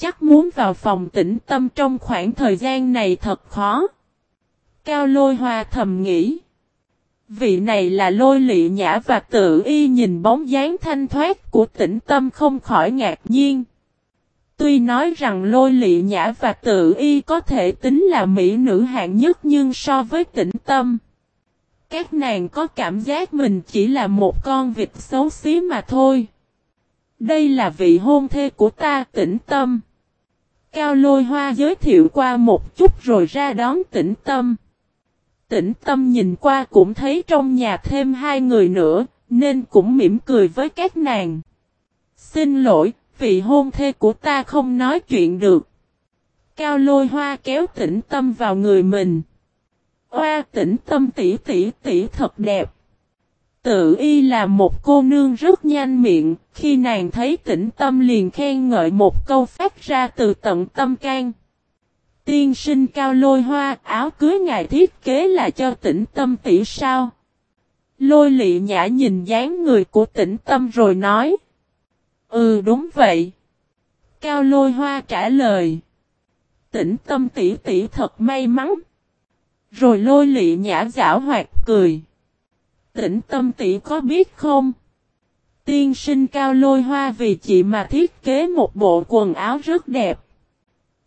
Chắc muốn vào phòng tĩnh tâm trong khoảng thời gian này thật khó. Cao lôi hoa thầm nghĩ. Vị này là lôi lị nhã và tự y nhìn bóng dáng thanh thoát của tĩnh tâm không khỏi ngạc nhiên. Tuy nói rằng lôi lị nhã và tự y có thể tính là mỹ nữ hạng nhất nhưng so với tĩnh tâm. Các nàng có cảm giác mình chỉ là một con vịt xấu xí mà thôi. Đây là vị hôn thê của ta tĩnh tâm. Cao lôi hoa giới thiệu qua một chút rồi ra đón tĩnh tâm. Tĩnh tâm nhìn qua cũng thấy trong nhà thêm hai người nữa, nên cũng mỉm cười với các nàng. Xin lỗi, vị hôn thê của ta không nói chuyện được. Cao lôi hoa kéo tĩnh tâm vào người mình. Oa tĩnh tâm tỷ tỷ tỷ thật đẹp. Tự y là một cô nương rất nhanh miệng, khi nàng thấy tĩnh tâm liền khen ngợi một câu phát ra từ tận tâm can. Tiên sinh cao lôi hoa áo cưới ngài thiết kế là cho tĩnh tâm tỷ sao. Lôi lị nhã nhìn dáng người của tĩnh tâm rồi nói. Ừ đúng vậy. Cao lôi hoa trả lời. Tĩnh tâm tỷ tỷ thật may mắn. Rồi lôi lị nhã giảo hoạt cười. Tĩnh tâm tỷ có biết không? Tiên sinh cao lôi hoa vì chị mà thiết kế một bộ quần áo rất đẹp.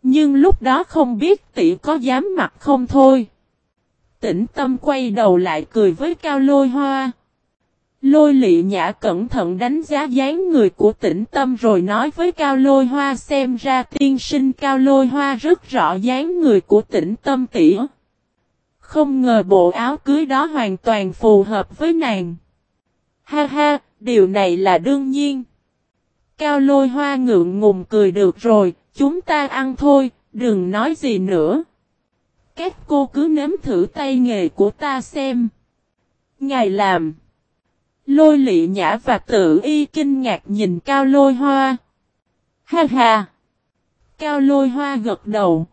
Nhưng lúc đó không biết tỷ có dám mặc không thôi. Tĩnh tâm quay đầu lại cười với cao lôi hoa. Lôi lị nhã cẩn thận đánh giá dáng người của tĩnh tâm rồi nói với cao lôi hoa xem ra tiên sinh cao lôi hoa rất rõ dáng người của tĩnh tâm tỉ. Không ngờ bộ áo cưới đó hoàn toàn phù hợp với nàng. Ha ha, điều này là đương nhiên. Cao lôi hoa ngượng ngùng cười được rồi, chúng ta ăn thôi, đừng nói gì nữa. Các cô cứ nếm thử tay nghề của ta xem. Ngài làm. Lôi lị nhã và tự y kinh ngạc nhìn cao lôi hoa. Ha ha. Cao lôi hoa gật đầu.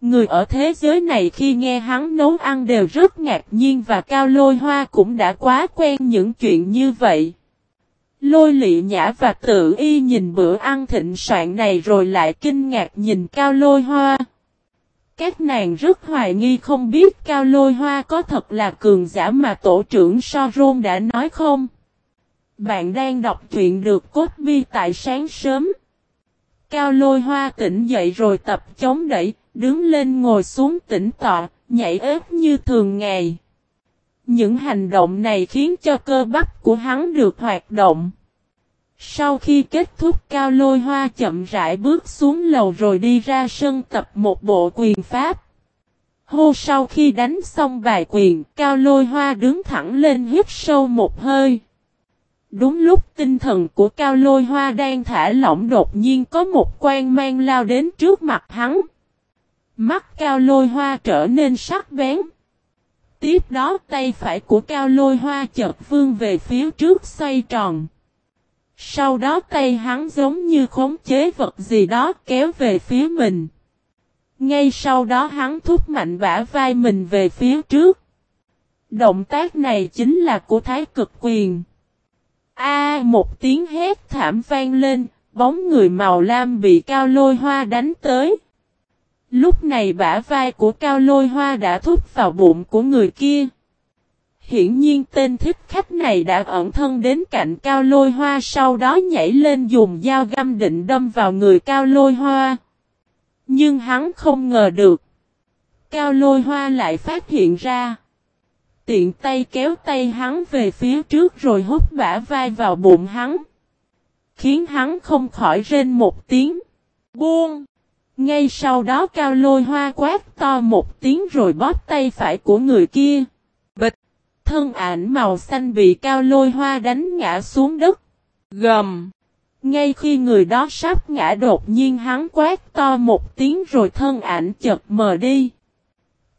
Người ở thế giới này khi nghe hắn nấu ăn đều rất ngạc nhiên và cao lôi hoa cũng đã quá quen những chuyện như vậy. Lôi lị nhã và tự y nhìn bữa ăn thịnh soạn này rồi lại kinh ngạc nhìn cao lôi hoa. Các nàng rất hoài nghi không biết cao lôi hoa có thật là cường giả mà tổ trưởng So Rôn đã nói không? Bạn đang đọc truyện được cốt bi tại sáng sớm. Cao lôi hoa tỉnh dậy rồi tập chống đẩy, đứng lên ngồi xuống tĩnh tọa, nhảy ếp như thường ngày. Những hành động này khiến cho cơ bắp của hắn được hoạt động. Sau khi kết thúc cao lôi hoa chậm rãi bước xuống lầu rồi đi ra sân tập một bộ quyền pháp. Hô sau khi đánh xong bài quyền, cao lôi hoa đứng thẳng lên hít sâu một hơi. Đúng lúc tinh thần của cao lôi hoa đang thả lỏng đột nhiên có một quan mang lao đến trước mặt hắn. Mắt cao lôi hoa trở nên sắc bén. Tiếp đó tay phải của cao lôi hoa chợt vương về phía trước xoay tròn. Sau đó tay hắn giống như khống chế vật gì đó kéo về phía mình. Ngay sau đó hắn thúc mạnh bả vai mình về phía trước. Động tác này chính là của thái cực quyền. A một tiếng hét thảm vang lên, bóng người màu lam bị cao lôi hoa đánh tới. Lúc này bả vai của cao lôi hoa đã thúc vào bụng của người kia. Hiển nhiên tên thích khách này đã ẩn thân đến cạnh cao lôi hoa, sau đó nhảy lên dùng dao găm định đâm vào người cao lôi hoa. Nhưng hắn không ngờ được. Cao lôi hoa lại phát hiện ra. Tiện tay kéo tay hắn về phía trước rồi hút bả vai vào bụng hắn. Khiến hắn không khỏi rên một tiếng. Buông! Ngay sau đó cao lôi hoa quát to một tiếng rồi bóp tay phải của người kia. Bịch! Thân ảnh màu xanh bị cao lôi hoa đánh ngã xuống đất. Gầm! Ngay khi người đó sắp ngã đột nhiên hắn quát to một tiếng rồi thân ảnh chật mờ đi.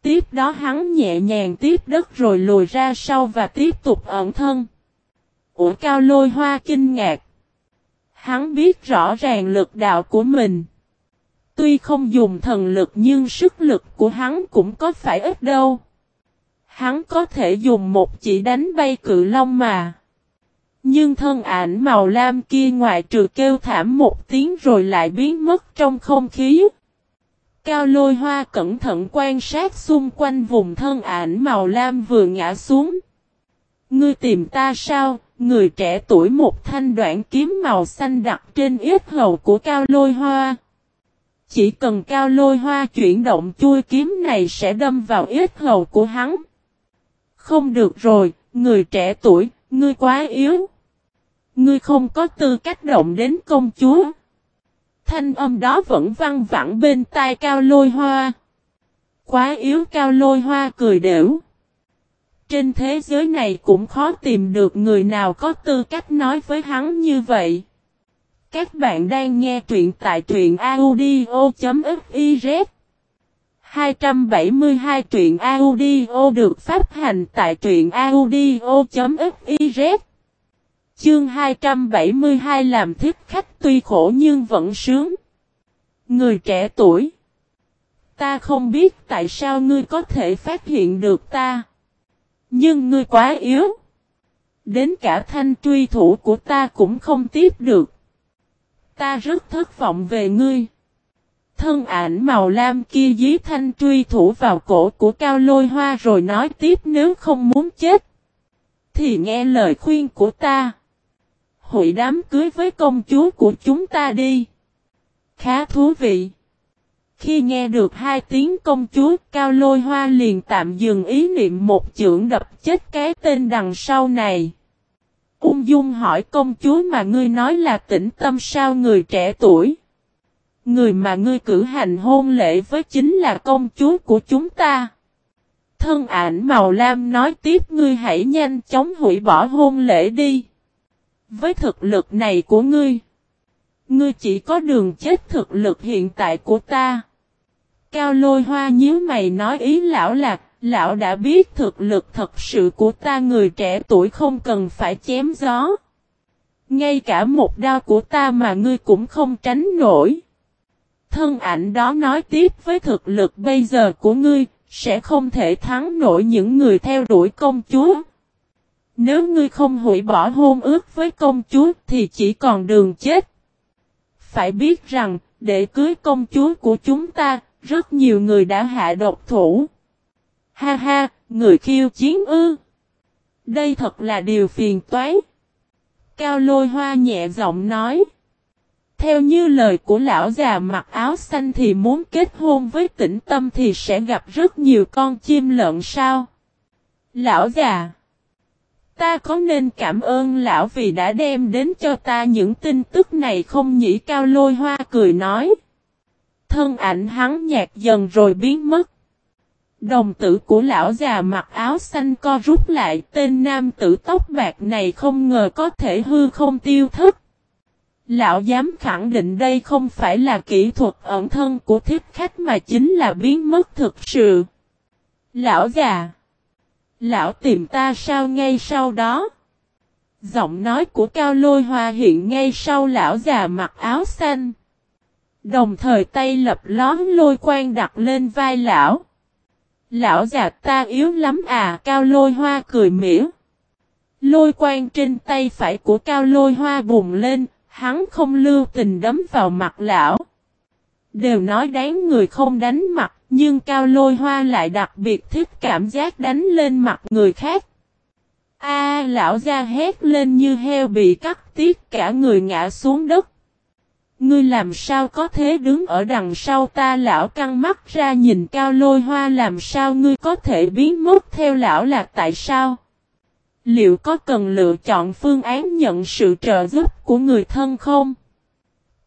Tiếp đó hắn nhẹ nhàng tiếp đất rồi lùi ra sau và tiếp tục ẩn thân. Ủa cao lôi hoa kinh ngạc. Hắn biết rõ ràng lực đạo của mình. Tuy không dùng thần lực nhưng sức lực của hắn cũng có phải ít đâu. Hắn có thể dùng một chỉ đánh bay cự long mà. Nhưng thân ảnh màu lam kia ngoại trừ kêu thảm một tiếng rồi lại biến mất trong không khí. Cao lôi hoa cẩn thận quan sát xung quanh vùng thân ảnh màu lam vừa ngã xuống. Ngươi tìm ta sao? Người trẻ tuổi một thanh đoạn kiếm màu xanh đặt trên yết hầu của cao lôi hoa. Chỉ cần cao lôi hoa chuyển động chui kiếm này sẽ đâm vào ít hầu của hắn. Không được rồi, người trẻ tuổi, ngươi quá yếu. Ngươi không có tư cách động đến công chúa. Thanh âm đó vẫn văng vẳng bên tai cao lôi hoa. Quá yếu cao lôi hoa cười đểu. Trên thế giới này cũng khó tìm được người nào có tư cách nói với hắn như vậy. Các bạn đang nghe truyện tại truyện audio.fiz 272 truyện audio được phát hành tại truyện audio.fiz Chương 272 làm thích khách tuy khổ nhưng vẫn sướng. Người trẻ tuổi, Ta không biết tại sao ngươi có thể phát hiện được ta. Nhưng ngươi quá yếu. Đến cả thanh truy thủ của ta cũng không tiếp được. Ta rất thất vọng về ngươi. Thân ảnh màu lam kia dí thanh truy thủ vào cổ của cao lôi hoa rồi nói tiếp nếu không muốn chết. Thì nghe lời khuyên của ta. Hội đám cưới với công chúa của chúng ta đi. Khá thú vị. Khi nghe được hai tiếng công chúa, Cao Lôi Hoa liền tạm dừng ý niệm một chưởng đập chết cái tên đằng sau này. Ung dung hỏi công chúa mà ngươi nói là tĩnh tâm sao người trẻ tuổi. Người mà ngươi cử hành hôn lễ với chính là công chúa của chúng ta. Thân ảnh màu lam nói tiếp ngươi hãy nhanh chóng hủy bỏ hôn lễ đi. Với thực lực này của ngươi, ngươi chỉ có đường chết thực lực hiện tại của ta. Cao lôi hoa nhíu mày nói ý lão lạc, lão đã biết thực lực thật sự của ta người trẻ tuổi không cần phải chém gió. Ngay cả một đao của ta mà ngươi cũng không tránh nổi. Thân ảnh đó nói tiếp với thực lực bây giờ của ngươi, sẽ không thể thắng nổi những người theo đuổi công chúa. Nếu ngươi không hủy bỏ hôn ước với công chúa thì chỉ còn đường chết. Phải biết rằng, để cưới công chúa của chúng ta, rất nhiều người đã hạ độc thủ. Ha ha, người khiêu chiến ư. Đây thật là điều phiền toái. Cao lôi hoa nhẹ giọng nói. Theo như lời của lão già mặc áo xanh thì muốn kết hôn với tĩnh tâm thì sẽ gặp rất nhiều con chim lợn sao. Lão già. Ta có nên cảm ơn lão vì đã đem đến cho ta những tin tức này không nhỉ cao lôi hoa cười nói. Thân ảnh hắn nhạt dần rồi biến mất. Đồng tử của lão già mặc áo xanh co rút lại, tên nam tử tóc bạc này không ngờ có thể hư không tiêu thức. Lão dám khẳng định đây không phải là kỹ thuật ẩn thân của thiết khách mà chính là biến mất thực sự. Lão già. Lão tìm ta sao ngay sau đó? Giọng nói của Cao Lôi Hoa hiện ngay sau lão già mặc áo xanh. Đồng thời tay lập lón lôi quan đặt lên vai lão. Lão già ta yếu lắm à Cao Lôi Hoa cười mỉa. Lôi quan trên tay phải của Cao Lôi Hoa bùng lên, hắn không lưu tình đấm vào mặt lão. Đều nói đáng người không đánh mặt, nhưng cao lôi hoa lại đặc biệt thích cảm giác đánh lên mặt người khác. A lão ra hét lên như heo bị cắt tiết cả người ngã xuống đất. Ngươi làm sao có thế đứng ở đằng sau ta lão căng mắt ra nhìn cao lôi hoa, làm sao ngươi có thể biến mất theo lão là tại sao? Liệu có cần lựa chọn phương án nhận sự trợ giúp của người thân không?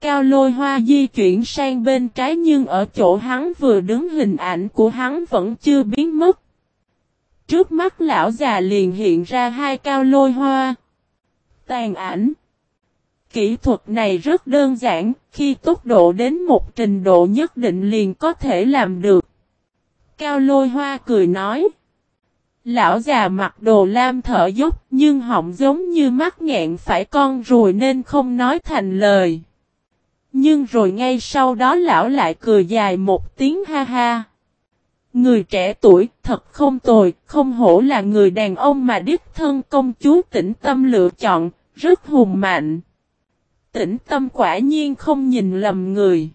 Cao lôi hoa di chuyển sang bên trái nhưng ở chỗ hắn vừa đứng hình ảnh của hắn vẫn chưa biến mất. Trước mắt lão già liền hiện ra hai cao lôi hoa. Tàn ảnh. Kỹ thuật này rất đơn giản, khi tốc độ đến một trình độ nhất định liền có thể làm được. Cao lôi hoa cười nói. Lão già mặc đồ lam thở dốc nhưng họng giống như mắt nghẹn phải con rồi nên không nói thành lời. Nhưng rồi ngay sau đó lão lại cười dài một tiếng ha ha. Người trẻ tuổi thật không tồi, không hổ là người đàn ông mà đích thân công chúa tĩnh tâm lựa chọn, rất hùng mạnh. Tĩnh tâm quả nhiên không nhìn lầm người.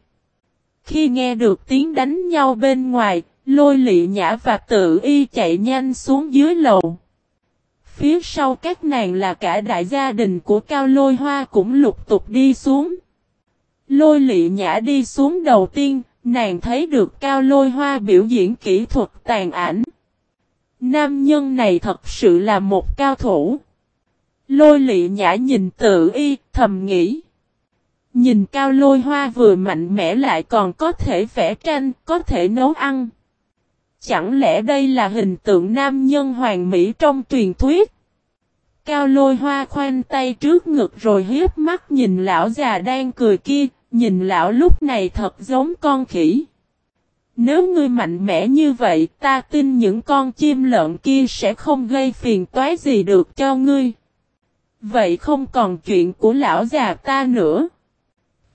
Khi nghe được tiếng đánh nhau bên ngoài, lôi lị nhã và tự y chạy nhanh xuống dưới lầu. Phía sau các nàng là cả đại gia đình của Cao Lôi Hoa cũng lục tục đi xuống. Lôi lị nhã đi xuống đầu tiên, nàng thấy được Cao Lôi Hoa biểu diễn kỹ thuật tàn ảnh. Nam nhân này thật sự là một cao thủ. Lôi lị nhã nhìn tự y, thầm nghĩ. Nhìn Cao Lôi Hoa vừa mạnh mẽ lại còn có thể vẽ tranh, có thể nấu ăn. Chẳng lẽ đây là hình tượng nam nhân hoàng mỹ trong truyền thuyết? Cao lôi hoa khoanh tay trước ngực rồi hiếp mắt nhìn lão già đang cười kia, nhìn lão lúc này thật giống con khỉ. Nếu ngươi mạnh mẽ như vậy, ta tin những con chim lợn kia sẽ không gây phiền toái gì được cho ngươi. Vậy không còn chuyện của lão già ta nữa.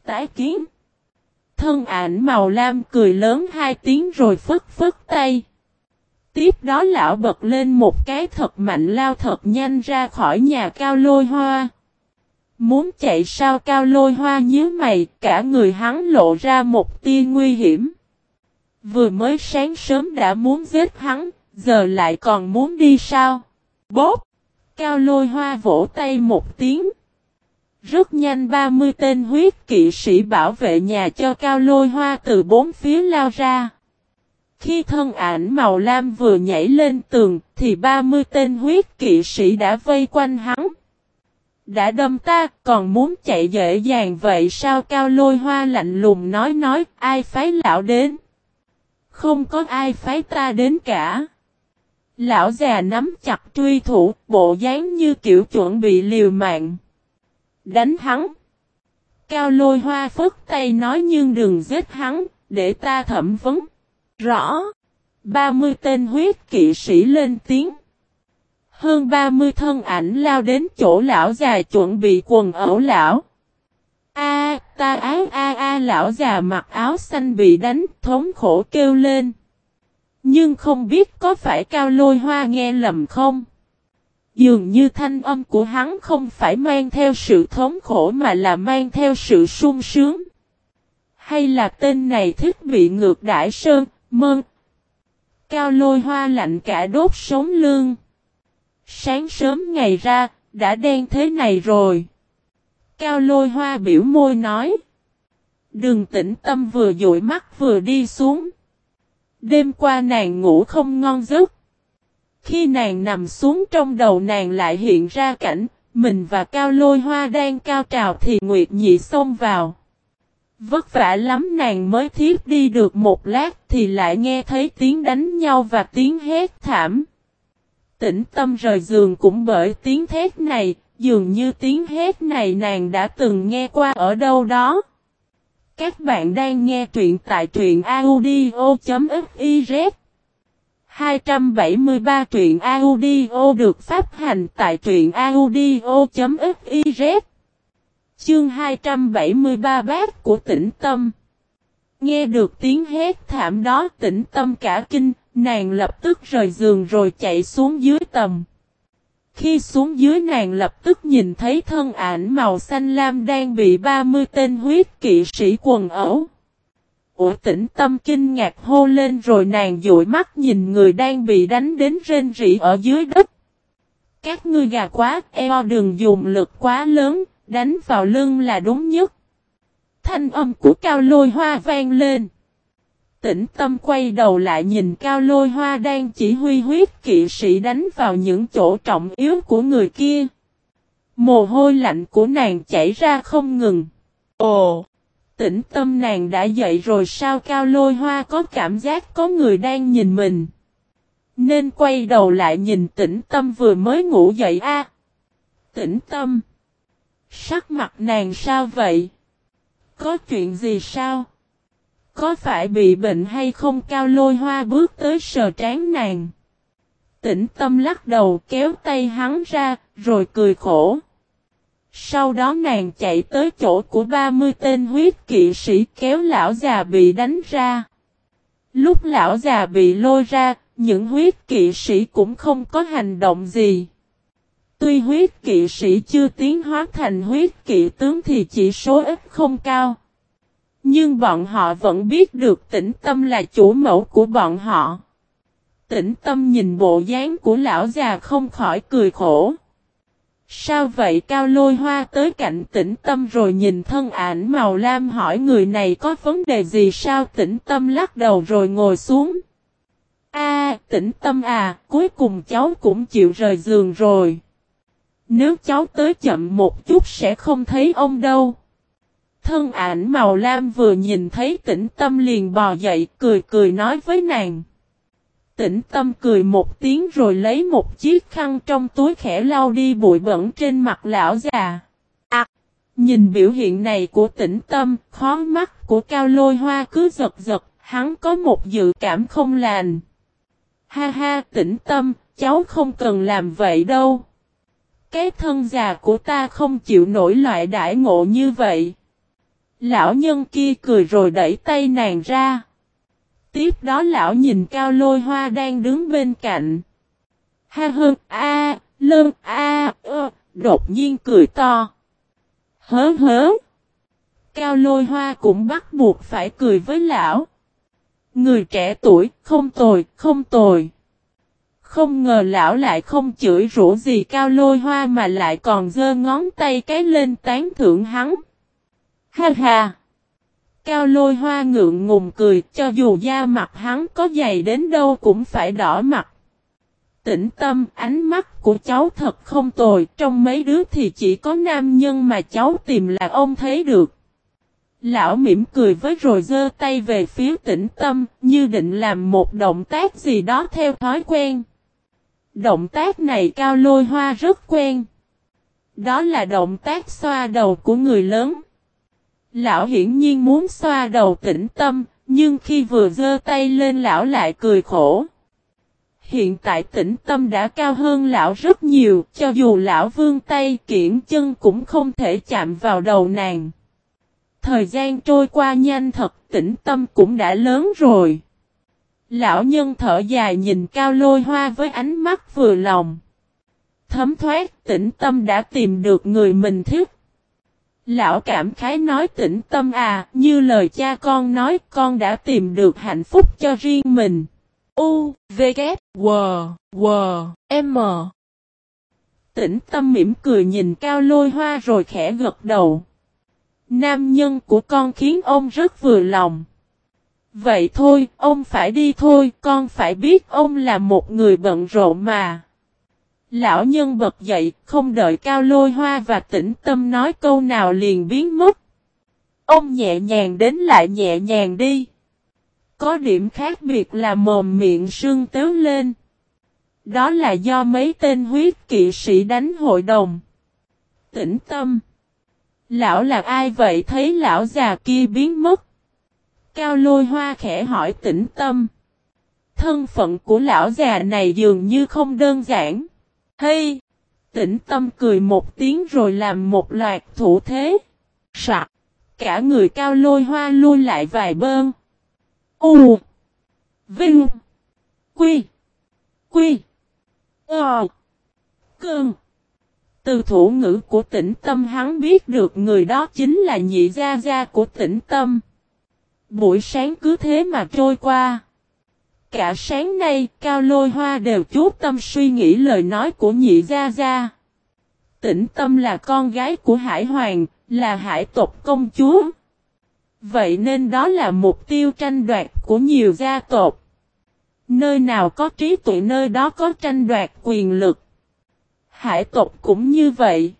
Tái kiến. Thân ảnh màu lam cười lớn hai tiếng rồi phất phất tay. Tiếp đó lão bật lên một cái thật mạnh lao thật nhanh ra khỏi nhà cao lôi hoa. Muốn chạy sao cao lôi hoa nhớ mày, cả người hắn lộ ra một tia nguy hiểm. Vừa mới sáng sớm đã muốn giết hắn, giờ lại còn muốn đi sao? Bốp! Cao lôi hoa vỗ tay một tiếng. Rất nhanh 30 tên huyết kỵ sĩ bảo vệ nhà cho cao lôi hoa từ bốn phía lao ra. Khi thân ảnh màu lam vừa nhảy lên tường, thì 30 tên huyết kỵ sĩ đã vây quanh hắn. Đã đâm ta, còn muốn chạy dễ dàng vậy sao cao lôi hoa lạnh lùng nói nói, ai phái lão đến? Không có ai phái ta đến cả. Lão già nắm chặt truy thủ, bộ dáng như kiểu chuẩn bị liều mạng. Đánh hắn. Cao lôi hoa phất tay nói nhưng đừng giết hắn, để ta thẩm vấn. Rõ. 30 tên huyết kỵ sĩ lên tiếng. Hơn 30 thân ảnh lao đến chỗ lão già chuẩn bị quần ẩu lão. A, ta áo a a lão già mặc áo xanh bị đánh, thống khổ kêu lên. Nhưng không biết có phải cao lôi hoa nghe lầm không? Dường như thanh âm của hắn không phải mang theo sự thống khổ mà là mang theo sự sung sướng. Hay là tên này thích bị ngược đãi sơn, mơn. Cao lôi hoa lạnh cả đốt sống lương. Sáng sớm ngày ra, đã đen thế này rồi. Cao lôi hoa biểu môi nói. Đừng tĩnh tâm vừa dụi mắt vừa đi xuống. Đêm qua nàng ngủ không ngon giấc. Khi nàng nằm xuống trong đầu nàng lại hiện ra cảnh, mình và cao lôi hoa đang cao trào thì Nguyệt Nhị xông vào. Vất vả lắm nàng mới thiếp đi được một lát thì lại nghe thấy tiếng đánh nhau và tiếng hét thảm. Tĩnh tâm rời giường cũng bởi tiếng thét này, dường như tiếng hét này nàng đã từng nghe qua ở đâu đó. Các bạn đang nghe truyện tại truyện audio.fif 273 truyện audio được phát hành tại truyện audio.fiz Chương 273 bát của tĩnh tâm Nghe được tiếng hét thảm đó tĩnh tâm cả kinh, nàng lập tức rời giường rồi chạy xuống dưới tầm. Khi xuống dưới nàng lập tức nhìn thấy thân ảnh màu xanh lam đang bị 30 tên huyết kỵ sĩ quần ẩu. Ủa tĩnh tâm kinh ngạc hô lên rồi nàng dụi mắt nhìn người đang bị đánh đến rên rỉ ở dưới đất. Các ngươi gà quá, eo đừng dùng lực quá lớn, đánh vào lưng là đúng nhất. Thanh âm của cao lôi hoa vang lên. Tĩnh tâm quay đầu lại nhìn cao lôi hoa đang chỉ huy huyết kỵ sĩ đánh vào những chỗ trọng yếu của người kia. Mồ hôi lạnh của nàng chảy ra không ngừng. Ồ! Tĩnh tâm nàng đã dậy rồi sao cao lôi hoa có cảm giác có người đang nhìn mình. Nên quay đầu lại nhìn tĩnh tâm vừa mới ngủ dậy a. Tĩnh tâm! Sắc mặt nàng sao vậy? Có chuyện gì sao? Có phải bị bệnh hay không cao lôi hoa bước tới sờ trán nàng? Tĩnh tâm lắc đầu kéo tay hắn ra, rồi cười khổ. Sau đó nàng chạy tới chỗ của 30 tên huyết kỵ sĩ kéo lão già bị đánh ra. Lúc lão già bị lôi ra, những huyết kỵ sĩ cũng không có hành động gì. Tuy huyết kỵ sĩ chưa tiến hóa thành huyết kỵ tướng thì chỉ số ít không cao. Nhưng bọn họ vẫn biết được tĩnh tâm là chủ mẫu của bọn họ. Tĩnh tâm nhìn bộ dáng của lão già không khỏi cười khổ. Sao vậy cao lôi hoa tới cạnh tĩnh tâm rồi nhìn thân ảnh màu lam hỏi người này có vấn đề gì sao tĩnh tâm lắc đầu rồi ngồi xuống. A tĩnh tâm à, cuối cùng cháu cũng chịu rời giường rồi. Nếu cháu tới chậm một chút sẽ không thấy ông đâu. Thân ảnh màu lam vừa nhìn thấy tĩnh tâm liền bò dậy cười cười nói với nàng. Tĩnh tâm cười một tiếng rồi lấy một chiếc khăn trong túi khẽ lau đi bụi bẩn trên mặt lão già. À, nhìn biểu hiện này của tĩnh tâm, khó mắt của cao lôi hoa cứ giật giật, hắn có một dự cảm không lành. Ha ha tĩnh tâm, cháu không cần làm vậy đâu. Cái thân già của ta không chịu nổi loại đại ngộ như vậy. Lão nhân kia cười rồi đẩy tay nàng ra. Tiếp đó lão nhìn cao lôi hoa đang đứng bên cạnh. Ha hơn a, lơn a, ơ, đột nhiên cười to. Hớ hớ. Cao lôi hoa cũng bắt buộc phải cười với lão. Người trẻ tuổi, không tồi, không tồi. Không ngờ lão lại không chửi rủa gì cao lôi hoa mà lại còn giơ ngón tay cái lên tán thưởng hắn. Ha ha! Cao lôi hoa ngượng ngùng cười, cho dù da mặt hắn có dày đến đâu cũng phải đỏ mặt. Tĩnh tâm, ánh mắt của cháu thật không tồi, trong mấy đứa thì chỉ có nam nhân mà cháu tìm là ông thấy được. Lão mỉm cười với rồi giơ tay về phía tĩnh tâm, như định làm một động tác gì đó theo thói quen. Động tác này cao lôi hoa rất quen. Đó là động tác xoa đầu của người lớn. Lão hiển nhiên muốn xoa đầu tĩnh tâm, nhưng khi vừa giơ tay lên lão lại cười khổ. Hiện tại tĩnh tâm đã cao hơn lão rất nhiều, cho dù lão vương tay kiển chân cũng không thể chạm vào đầu nàng. Thời gian trôi qua nhanh thật, tĩnh tâm cũng đã lớn rồi. Lão nhân thở dài nhìn cao lôi hoa với ánh mắt vừa lòng. Thấm thoát tĩnh tâm đã tìm được người mình thích. Lão cảm khái nói tĩnh tâm à, như lời cha con nói con đã tìm được hạnh phúc cho riêng mình. U, V, K, W, W, M. Tĩnh tâm mỉm cười nhìn cao lôi hoa rồi khẽ gật đầu. Nam nhân của con khiến ông rất vừa lòng. Vậy thôi, ông phải đi thôi, con phải biết ông là một người bận rộn mà. Lão nhân bật dậy, không đợi cao lôi hoa và tĩnh tâm nói câu nào liền biến mất. Ông nhẹ nhàng đến lại nhẹ nhàng đi. Có điểm khác biệt là mồm miệng sưng tếu lên. Đó là do mấy tên huyết kỵ sĩ đánh hội đồng. Tĩnh tâm. Lão là ai vậy thấy lão già kia biến mất. Cao lôi hoa khẽ hỏi tĩnh tâm. Thân phận của lão già này dường như không đơn giản. Hey! Tĩnh tâm cười một tiếng rồi làm một loạt thủ thế. Sạc! Cả người cao lôi hoa lui lại vài bơm. U! Vinh! Quy! Quy! Ờ! Cơn! Từ thủ ngữ của tĩnh tâm hắn biết được người đó chính là nhị gia gia của tĩnh tâm. Buổi sáng cứ thế mà trôi qua. Cả sáng nay, Cao Lôi Hoa đều chú tâm suy nghĩ lời nói của nhị gia gia. Tĩnh tâm là con gái của Hải Hoàng, là hải tộc công chúa. Vậy nên đó là mục tiêu tranh đoạt của nhiều gia tộc. Nơi nào có trí tuệ nơi đó có tranh đoạt quyền lực. Hải tộc cũng như vậy.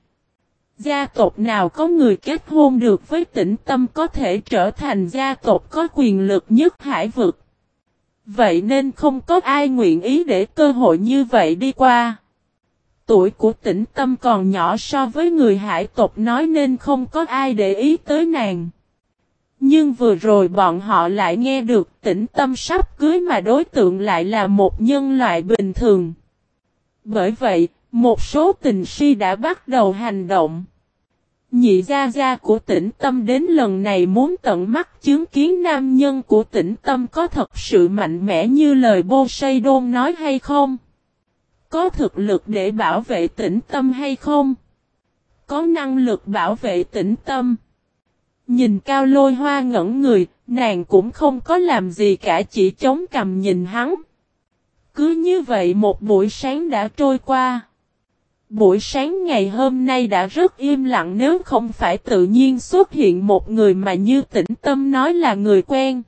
Gia tộc nào có người kết hôn được với tĩnh tâm có thể trở thành gia tộc có quyền lực nhất hải vực. Vậy nên không có ai nguyện ý để cơ hội như vậy đi qua. Tuổi của tĩnh tâm còn nhỏ so với người hải tộc nói nên không có ai để ý tới nàng. Nhưng vừa rồi bọn họ lại nghe được tĩnh tâm sắp cưới mà đối tượng lại là một nhân loại bình thường. Bởi vậy, một số tình si đã bắt đầu hành động. Nhị gia gia của tĩnh tâm đến lần này muốn tận mắt chứng kiến nam nhân của tĩnh tâm có thật sự mạnh mẽ như lời bô say đôn nói hay không? Có thực lực để bảo vệ tĩnh tâm hay không? Có năng lực bảo vệ tĩnh tâm. Nhìn cao lôi hoa ngẩn người, nàng cũng không có làm gì cả chỉ chống cầm nhìn hắn. Cứ như vậy một buổi sáng đã trôi qua. Buổi sáng ngày hôm nay đã rất im lặng nếu không phải tự nhiên xuất hiện một người mà như tĩnh tâm nói là người quen.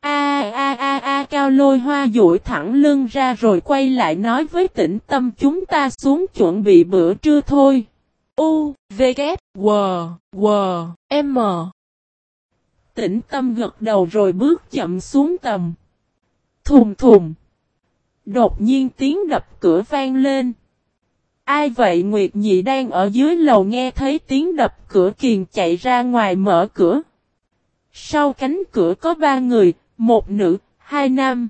A a a a cao lôi hoa duỗi thẳng lưng ra rồi quay lại nói với tĩnh tâm chúng ta xuống chuẩn bị bữa trưa thôi. U, V, K, W, W, M. Tĩnh tâm gật đầu rồi bước chậm xuống tầm. Thùng thùng. Đột nhiên tiếng đập cửa vang lên. Ai vậy Nguyệt Nhị đang ở dưới lầu nghe thấy tiếng đập cửa kiền chạy ra ngoài mở cửa. Sau cánh cửa có ba người, một nữ, hai nam.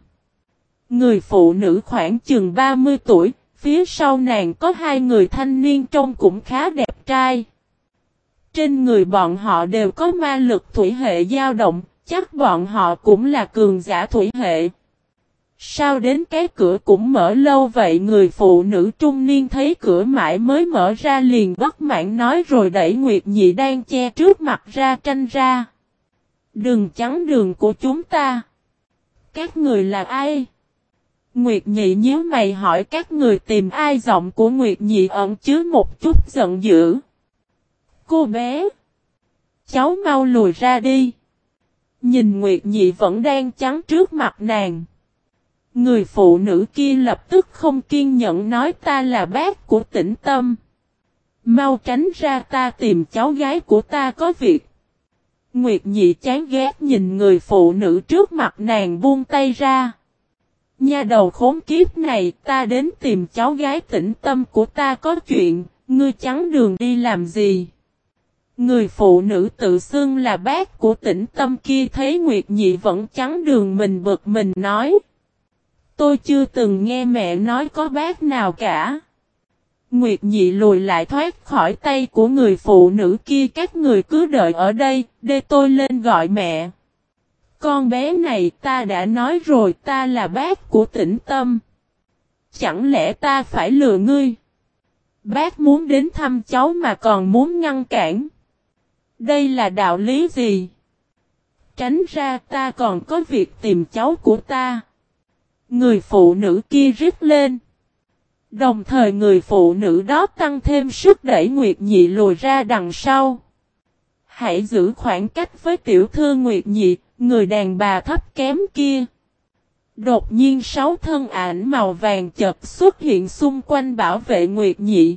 Người phụ nữ khoảng chừng 30 tuổi, phía sau nàng có hai người thanh niên trông cũng khá đẹp trai. Trên người bọn họ đều có ma lực thủy hệ dao động, chắc bọn họ cũng là cường giả thủy hệ. Sao đến cái cửa cũng mở lâu vậy người phụ nữ trung niên thấy cửa mãi mới mở ra liền bất mãn nói rồi đẩy Nguyệt Nhị đang che trước mặt ra tranh ra. Đừng chắn đường của chúng ta. Các người là ai? Nguyệt Nhị nhíu mày hỏi các người tìm ai giọng của Nguyệt Nhị ẩn chứa một chút giận dữ. Cô bé! Cháu mau lùi ra đi. Nhìn Nguyệt Nhị vẫn đang chắn trước mặt nàng. Người phụ nữ kia lập tức không kiên nhẫn nói ta là bác của tĩnh tâm. Mau tránh ra ta tìm cháu gái của ta có việc. Nguyệt nhị chán ghét nhìn người phụ nữ trước mặt nàng buông tay ra. Nha đầu khốn kiếp này ta đến tìm cháu gái tĩnh tâm của ta có chuyện, ngươi chắn đường đi làm gì? Người phụ nữ tự xưng là bác của tĩnh tâm kia thấy Nguyệt nhị vẫn chắn đường mình bực mình nói. Tôi chưa từng nghe mẹ nói có bác nào cả. Nguyệt nhị lùi lại thoát khỏi tay của người phụ nữ kia các người cứ đợi ở đây, để tôi lên gọi mẹ. Con bé này ta đã nói rồi ta là bác của tĩnh tâm. Chẳng lẽ ta phải lừa ngươi? Bác muốn đến thăm cháu mà còn muốn ngăn cản. Đây là đạo lý gì? Tránh ra ta còn có việc tìm cháu của ta. Người phụ nữ kia rít lên. Đồng thời người phụ nữ đó tăng thêm sức đẩy Nguyệt Nhị lùi ra đằng sau. Hãy giữ khoảng cách với tiểu thư Nguyệt Nhị, người đàn bà thấp kém kia. Đột nhiên sáu thân ảnh màu vàng chợt xuất hiện xung quanh bảo vệ Nguyệt Nhị.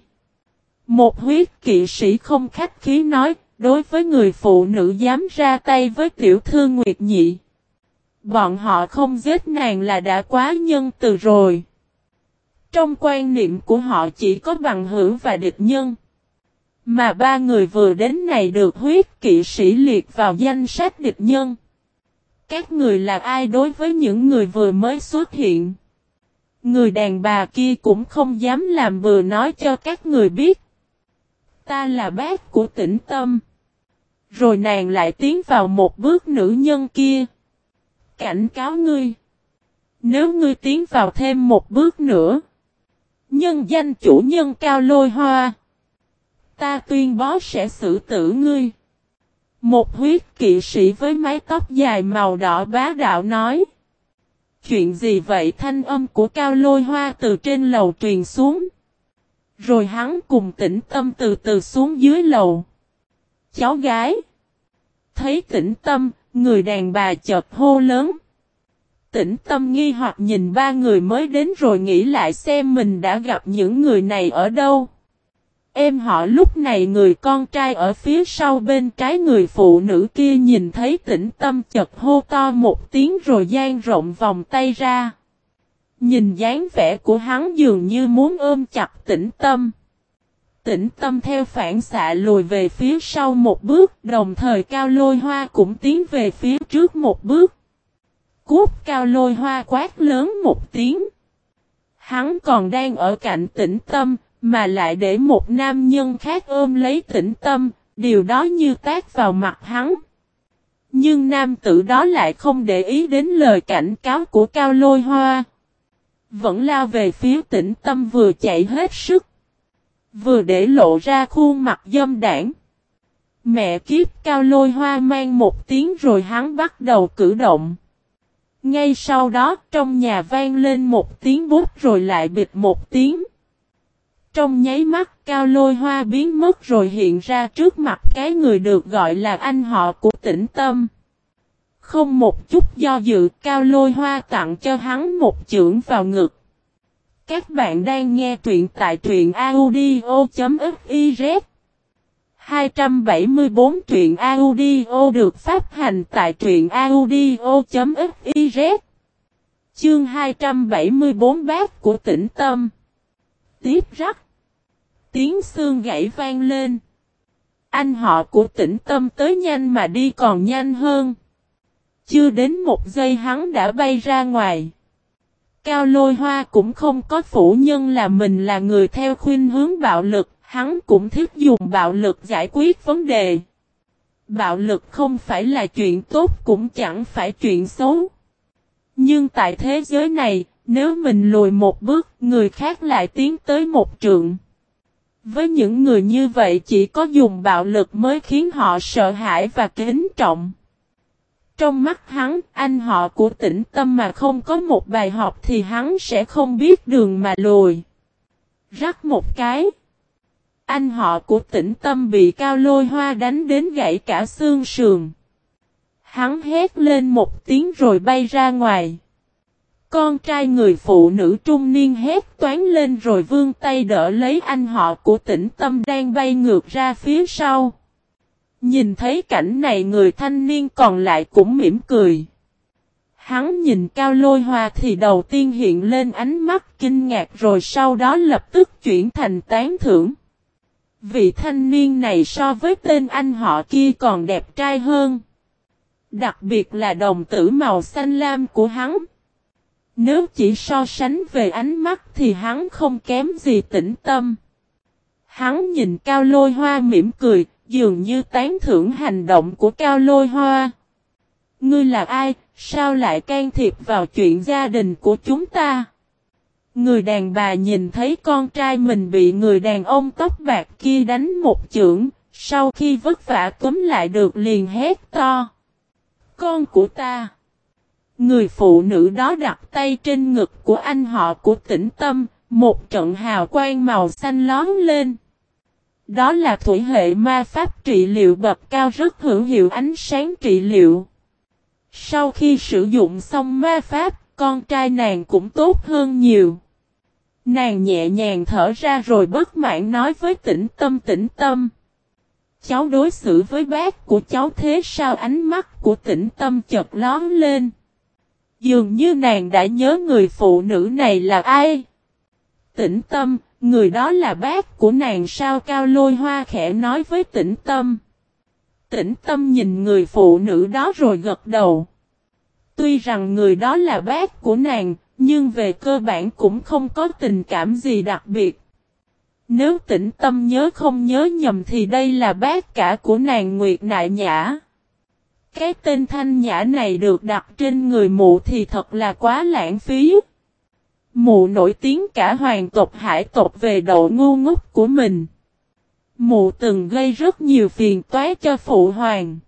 Một huyết kỵ sĩ không khách khí nói, đối với người phụ nữ dám ra tay với tiểu thư Nguyệt Nhị. Bọn họ không giết nàng là đã quá nhân từ rồi. Trong quan niệm của họ chỉ có bằng hữu và địch nhân. Mà ba người vừa đến này được huyết kỵ sĩ liệt vào danh sách địch nhân. Các người là ai đối với những người vừa mới xuất hiện? Người đàn bà kia cũng không dám làm vừa nói cho các người biết. Ta là bác của tĩnh tâm. Rồi nàng lại tiến vào một bước nữ nhân kia. Cảnh cáo ngươi. Nếu ngươi tiến vào thêm một bước nữa. Nhân danh chủ nhân cao lôi hoa. Ta tuyên bố sẽ xử tử ngươi. Một huyết kỵ sĩ với mái tóc dài màu đỏ bá đạo nói. Chuyện gì vậy thanh âm của cao lôi hoa từ trên lầu truyền xuống. Rồi hắn cùng tĩnh tâm từ từ xuống dưới lầu. Cháu gái. Thấy tĩnh tâm, người đàn bà chợt hô lớn. Tĩnh tâm nghi hoặc nhìn ba người mới đến rồi nghĩ lại xem mình đã gặp những người này ở đâu. Em họ lúc này người con trai ở phía sau bên trái người phụ nữ kia nhìn thấy tĩnh tâm chật hô to một tiếng rồi gian rộng vòng tay ra. Nhìn dáng vẻ của hắn dường như muốn ôm chặt tĩnh tâm. Tĩnh tâm theo phản xạ lùi về phía sau một bước đồng thời cao lôi hoa cũng tiến về phía trước một bước. Cút cao lôi hoa quát lớn một tiếng. Hắn còn đang ở cạnh tĩnh tâm, mà lại để một nam nhân khác ôm lấy tĩnh tâm, điều đó như tác vào mặt hắn. Nhưng nam tử đó lại không để ý đến lời cảnh cáo của cao lôi hoa. Vẫn lao về phía tĩnh tâm vừa chạy hết sức. Vừa để lộ ra khuôn mặt dâm đảng. Mẹ kiếp cao lôi hoa mang một tiếng rồi hắn bắt đầu cử động. Ngay sau đó, trong nhà vang lên một tiếng bút rồi lại bịt một tiếng. Trong nháy mắt, cao lôi hoa biến mất rồi hiện ra trước mặt cái người được gọi là anh họ của tĩnh tâm. Không một chút do dự, cao lôi hoa tặng cho hắn một chưởng vào ngực. Các bạn đang nghe truyện tại truyện audio.fiz 274 truyện audio được phát hành tại truyện audio.fiz Chương 274 bát của tĩnh tâm. Tiếp rắc. Tiếng xương gãy vang lên. Anh họ của tĩnh tâm tới nhanh mà đi còn nhanh hơn. Chưa đến một giây hắn đã bay ra ngoài. Cao lôi hoa cũng không có phủ nhân là mình là người theo khuyên hướng bạo lực Hắn cũng thích dùng bạo lực giải quyết vấn đề. Bạo lực không phải là chuyện tốt cũng chẳng phải chuyện xấu. Nhưng tại thế giới này, nếu mình lùi một bước, người khác lại tiến tới một trượng. Với những người như vậy chỉ có dùng bạo lực mới khiến họ sợ hãi và kính trọng. Trong mắt hắn, anh họ của tĩnh tâm mà không có một bài học thì hắn sẽ không biết đường mà lùi. Rắc một cái. Anh họ của tĩnh tâm bị cao lôi hoa đánh đến gãy cả xương sườn. Hắn hét lên một tiếng rồi bay ra ngoài. Con trai người phụ nữ trung niên hét toán lên rồi vươn tay đỡ lấy anh họ của tĩnh tâm đang bay ngược ra phía sau. Nhìn thấy cảnh này người thanh niên còn lại cũng mỉm cười. Hắn nhìn cao lôi hoa thì đầu tiên hiện lên ánh mắt kinh ngạc rồi sau đó lập tức chuyển thành tán thưởng. Vị thanh niên này so với tên anh họ kia còn đẹp trai hơn. Đặc biệt là đồng tử màu xanh lam của hắn. Nếu chỉ so sánh về ánh mắt thì hắn không kém gì tĩnh tâm. Hắn nhìn cao lôi hoa mỉm cười, dường như tán thưởng hành động của cao lôi hoa. Ngươi là ai, sao lại can thiệp vào chuyện gia đình của chúng ta? Người đàn bà nhìn thấy con trai mình bị người đàn ông tóc bạc kia đánh một chưởng, sau khi vất vả cấm lại được liền hét to. Con của ta! Người phụ nữ đó đặt tay trên ngực của anh họ của tĩnh tâm, một trận hào quang màu xanh lón lên. Đó là thủy hệ ma pháp trị liệu bậc cao rất hữu hiệu ánh sáng trị liệu. Sau khi sử dụng xong ma pháp, con trai nàng cũng tốt hơn nhiều. Nàng nhẹ nhàng thở ra rồi bất mãn nói với tĩnh tâm tĩnh tâm. Cháu đối xử với bác của cháu thế sao ánh mắt của tĩnh tâm chợt lón lên. Dường như nàng đã nhớ người phụ nữ này là ai. Tĩnh tâm, người đó là bác của nàng sao cao lôi hoa khẽ nói với tĩnh tâm. Tĩnh tâm nhìn người phụ nữ đó rồi gật đầu. Tuy rằng người đó là bác của nàng, nhưng về cơ bản cũng không có tình cảm gì đặc biệt. Nếu tĩnh tâm nhớ không nhớ nhầm thì đây là bác cả của nàng Nguyệt Nại Nhã. Cái tên thanh nhã này được đặt trên người mụ thì thật là quá lãng phí. Mụ nổi tiếng cả hoàng tộc hải tộc về độ ngu ngốc của mình. Mụ từng gây rất nhiều phiền toái cho phụ hoàng.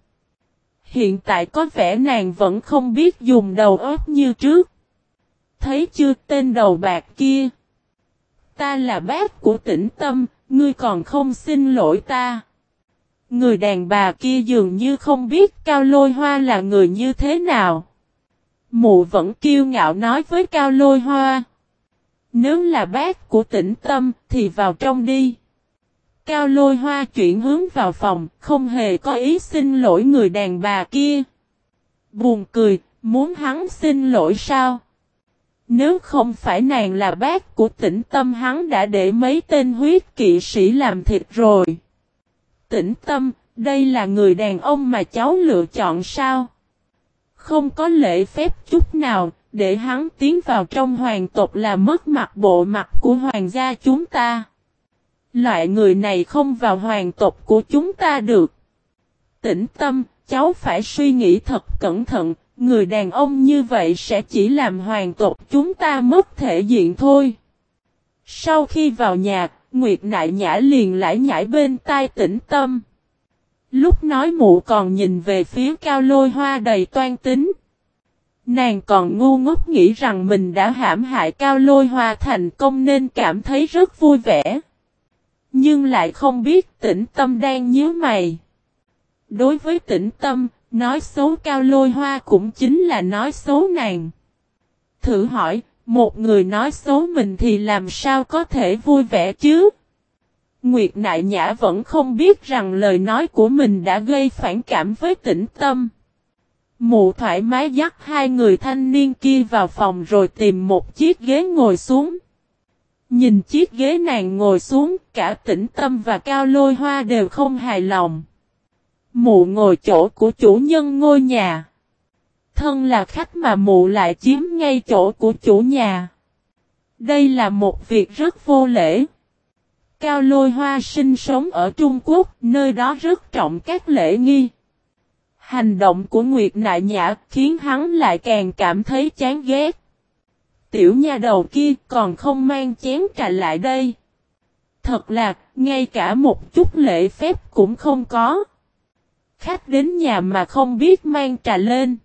Hiện tại có vẻ nàng vẫn không biết dùng đầu óc như trước. Thấy chưa tên đầu bạc kia? Ta là bác của tĩnh tâm, ngươi còn không xin lỗi ta. Người đàn bà kia dường như không biết Cao Lôi Hoa là người như thế nào. Mụ vẫn kiêu ngạo nói với Cao Lôi Hoa. Nếu là bác của tĩnh tâm thì vào trong đi. Cao Lôi Hoa chuyển hướng vào phòng, không hề có ý xin lỗi người đàn bà kia. Buồn cười, muốn hắn xin lỗi sao? Nếu không phải nàng là bác của tĩnh tâm hắn đã để mấy tên huyết kỵ sĩ làm thịt rồi. Tĩnh tâm, đây là người đàn ông mà cháu lựa chọn sao? Không có lễ phép chút nào, để hắn tiến vào trong hoàng tộc là mất mặt bộ mặt của hoàng gia chúng ta. Loại người này không vào hoàng tộc của chúng ta được. Tĩnh tâm, cháu phải suy nghĩ thật cẩn thận, người đàn ông như vậy sẽ chỉ làm hoàng tộc chúng ta mất thể diện thôi. Sau khi vào nhà, Nguyệt Nại Nhã liền lại nhảy bên tai tĩnh tâm. Lúc nói mụ còn nhìn về phía cao lôi hoa đầy toan tính. Nàng còn ngu ngốc nghĩ rằng mình đã hãm hại cao lôi hoa thành công nên cảm thấy rất vui vẻ. Nhưng lại không biết tĩnh tâm đang nhớ mày. Đối với tĩnh tâm, nói xấu cao lôi hoa cũng chính là nói xấu nàng. Thử hỏi, một người nói xấu mình thì làm sao có thể vui vẻ chứ? Nguyệt Nại Nhã vẫn không biết rằng lời nói của mình đã gây phản cảm với tĩnh tâm. Mụ thoải mái dắt hai người thanh niên kia vào phòng rồi tìm một chiếc ghế ngồi xuống. Nhìn chiếc ghế nàng ngồi xuống, cả tĩnh tâm và cao lôi hoa đều không hài lòng. Mụ ngồi chỗ của chủ nhân ngôi nhà. Thân là khách mà mụ lại chiếm ngay chỗ của chủ nhà. Đây là một việc rất vô lễ. Cao lôi hoa sinh sống ở Trung Quốc, nơi đó rất trọng các lễ nghi. Hành động của Nguyệt Nại Nhã khiến hắn lại càng cảm thấy chán ghét. Tiểu nha đầu kia còn không mang chén trà lại đây. Thật là, ngay cả một chút lễ phép cũng không có. Khách đến nhà mà không biết mang trà lên.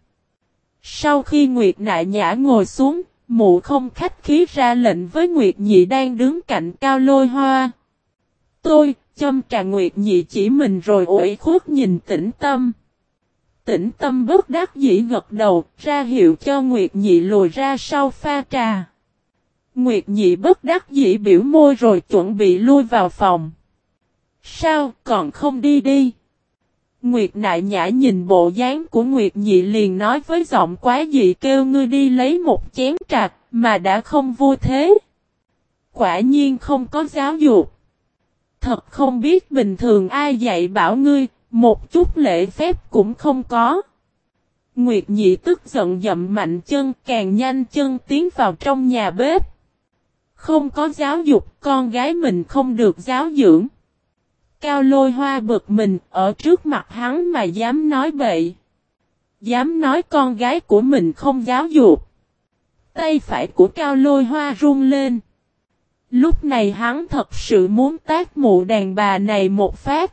Sau khi Nguyệt Nại Nhã ngồi xuống, mụ không khách khí ra lệnh với Nguyệt Nhị đang đứng cạnh cao lôi hoa. Tôi, châm trà Nguyệt Nhị chỉ mình rồi ủi khuất nhìn tĩnh tâm. Tĩnh tâm bất đắc dĩ gật đầu, ra hiệu cho Nguyệt Nhị lùi ra sau pha trà. Nguyệt Nhị bất đắc dĩ biểu môi rồi chuẩn bị lui vào phòng. Sao, còn không đi đi? Nguyệt Nại Nhã nhìn bộ dáng của Nguyệt Nhị liền nói với giọng quá dị kêu ngươi đi lấy một chén trà, mà đã không vui thế. Quả nhiên không có giáo dục. Thật không biết bình thường ai dạy bảo ngươi, một chút lễ phép cũng không có. Nguyệt nhị tức giận dậm mạnh chân, càng nhanh chân tiến vào trong nhà bếp. Không có giáo dục, con gái mình không được giáo dưỡng. Cao lôi hoa bực mình, ở trước mặt hắn mà dám nói bậy. Dám nói con gái của mình không giáo dục. Tay phải của cao lôi hoa run lên. Lúc này hắn thật sự muốn tác mụ đàn bà này một phát.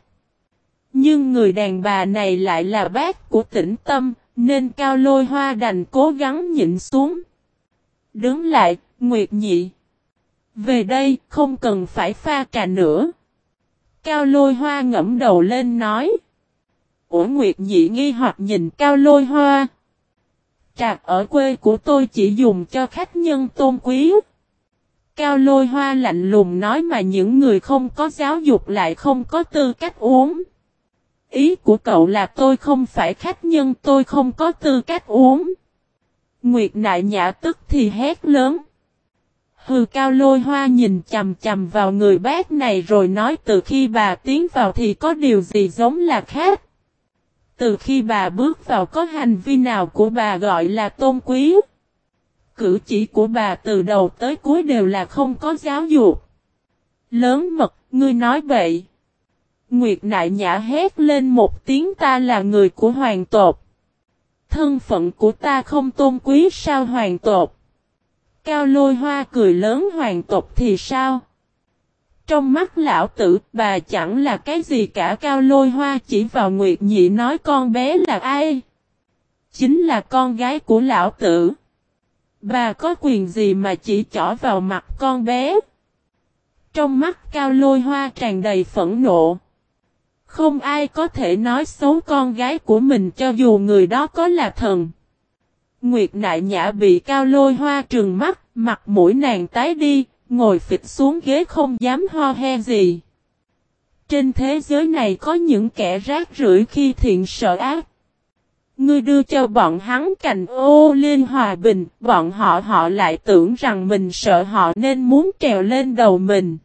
Nhưng người đàn bà này lại là bác của tĩnh tâm, nên cao lôi hoa đành cố gắng nhịn xuống. Đứng lại, Nguyệt Nhị. Về đây, không cần phải pha trà nữa. Cao lôi hoa ngẫm đầu lên nói. Ủa Nguyệt Nhị nghi hoặc nhìn cao lôi hoa. Trạc ở quê của tôi chỉ dùng cho khách nhân tôn quý. Cao lôi hoa lạnh lùng nói mà những người không có giáo dục lại không có tư cách uống. Ý của cậu là tôi không phải khách nhân tôi không có tư cách uống. Nguyệt nại nhã tức thì hét lớn. Hừ cao lôi hoa nhìn chầm chầm vào người bác này rồi nói từ khi bà tiến vào thì có điều gì giống là khác. Từ khi bà bước vào có hành vi nào của bà gọi là tôn quý. Cử chỉ của bà từ đầu tới cuối đều là không có giáo dục. Lớn mật, ngươi nói bậy. Nguyệt nại nhã hét lên một tiếng, ta là người của hoàng tộc. Thân phận của ta không tôn quý sao hoàng tộc. Cao lôi hoa cười lớn, hoàng tộc thì sao? Trong mắt lão tử, bà chẳng là cái gì cả cao lôi hoa chỉ vào Nguyệt Nhị nói, con bé là ai? Chính là con gái của lão tử. Bà có quyền gì mà chỉ chỏ vào mặt con bé? Trong mắt cao lôi hoa tràn đầy phẫn nộ. Không ai có thể nói xấu con gái của mình cho dù người đó có là thần. Nguyệt nại nhã bị cao lôi hoa trừng mắt, mặt mũi nàng tái đi, ngồi phịch xuống ghế không dám ho he gì. Trên thế giới này có những kẻ rác rưởi khi thiện sợ ác. Ngươi đưa cho bọn hắn cành ô liên hòa bình, bọn họ họ lại tưởng rằng mình sợ họ nên muốn trèo lên đầu mình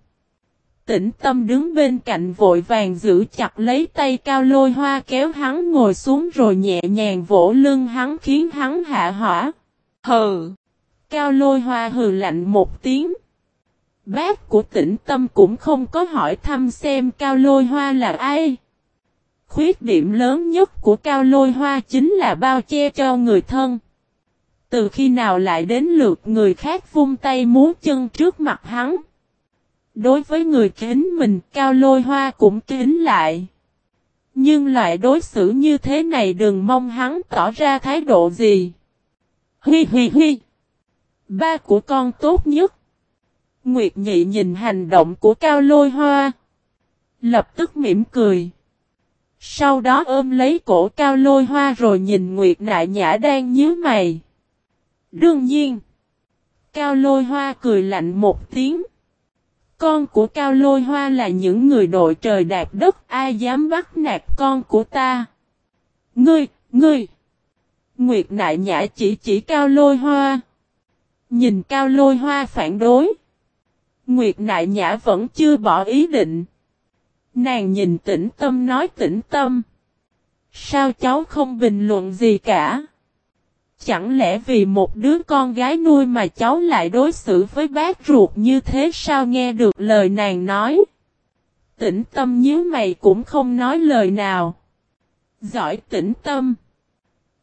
tĩnh tâm đứng bên cạnh vội vàng giữ chặt lấy tay cao lôi hoa kéo hắn ngồi xuống rồi nhẹ nhàng vỗ lưng hắn khiến hắn hạ hỏa. Hừ! Cao lôi hoa hừ lạnh một tiếng. Bác của tĩnh tâm cũng không có hỏi thăm xem cao lôi hoa là ai. Khuyết điểm lớn nhất của cao lôi hoa chính là bao che cho người thân. Từ khi nào lại đến lượt người khác vung tay múa chân trước mặt hắn. Đối với người kính mình, cao lôi hoa cũng kính lại. Nhưng loại đối xử như thế này đừng mong hắn tỏ ra thái độ gì. Hi hi hi. Ba của con tốt nhất. Nguyệt nhị nhìn hành động của cao lôi hoa. Lập tức mỉm cười. Sau đó ôm lấy cổ cao lôi hoa rồi nhìn Nguyệt nại nhã đang nhíu mày. Đương nhiên. Cao lôi hoa cười lạnh một tiếng. Con của cao lôi hoa là những người đội trời đạp đất ai dám bắt nạt con của ta. Ngươi, ngươi. Nguyệt nại nhã chỉ chỉ cao lôi hoa. Nhìn cao lôi hoa phản đối. Nguyệt nại nhã vẫn chưa bỏ ý định. Nàng nhìn tĩnh tâm nói tĩnh tâm. Sao cháu không bình luận gì cả? Chẳng lẽ vì một đứa con gái nuôi mà cháu lại đối xử với bác ruột như thế sao nghe được lời nàng nói? Tĩnh tâm nhíu mày cũng không nói lời nào. Giỏi tĩnh tâm.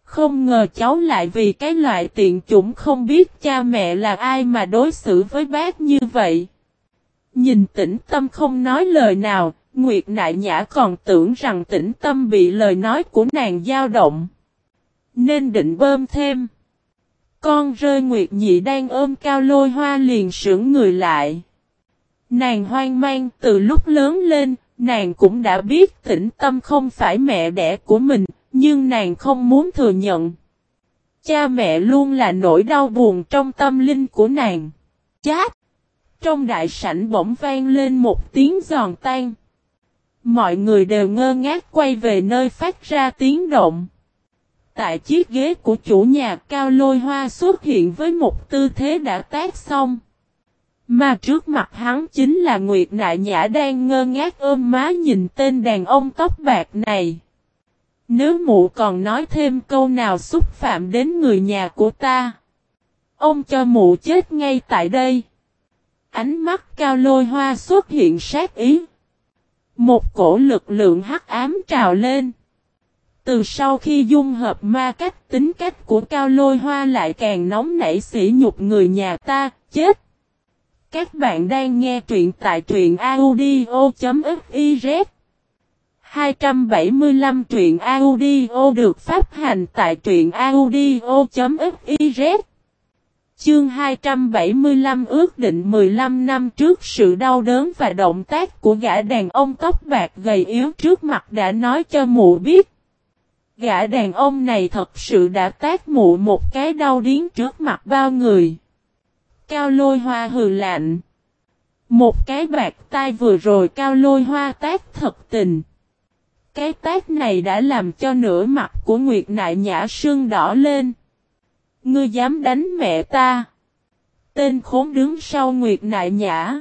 Không ngờ cháu lại vì cái loại tiện chủng không biết cha mẹ là ai mà đối xử với bác như vậy. Nhìn tĩnh tâm không nói lời nào, Nguyệt Nại Nhã còn tưởng rằng tĩnh tâm bị lời nói của nàng dao động. Nên định bơm thêm. Con rơi Nguyệt Nhị đang ôm cao lôi hoa liền sững người lại. Nàng hoang mang từ lúc lớn lên, nàng cũng đã biết tĩnh tâm không phải mẹ đẻ của mình, nhưng nàng không muốn thừa nhận. Cha mẹ luôn là nỗi đau buồn trong tâm linh của nàng. Chát! Trong đại sảnh bỗng vang lên một tiếng giòn tan. Mọi người đều ngơ ngác quay về nơi phát ra tiếng động. Tại chiếc ghế của chủ nhà cao lôi hoa xuất hiện với một tư thế đã tác xong. Mà trước mặt hắn chính là Nguyệt Nại Nhã đang ngơ ngác ôm má nhìn tên đàn ông tóc bạc này. Nếu mụ còn nói thêm câu nào xúc phạm đến người nhà của ta. Ông cho mụ chết ngay tại đây. Ánh mắt cao lôi hoa xuất hiện sát ý. Một cổ lực lượng hắc ám trào lên. Từ sau khi dung hợp ma cách tính cách của cao lôi hoa lại càng nóng nảy sỉ nhục người nhà ta, chết. Các bạn đang nghe truyện tại truyện audio.fiz 275 truyện audio được phát hành tại truyện audio.fiz Chương 275 ước định 15 năm trước sự đau đớn và động tác của gã đàn ông tóc bạc gầy yếu trước mặt đã nói cho mụ biết. Gã đàn ông này thật sự đã tác mụ một cái đau điến trước mặt bao người. Cao lôi hoa hừ lạnh. Một cái bạc tai vừa rồi cao lôi hoa tác thật tình. Cái tác này đã làm cho nửa mặt của Nguyệt Nại Nhã sưng đỏ lên. Ngươi dám đánh mẹ ta. Tên khốn đứng sau Nguyệt Nại Nhã.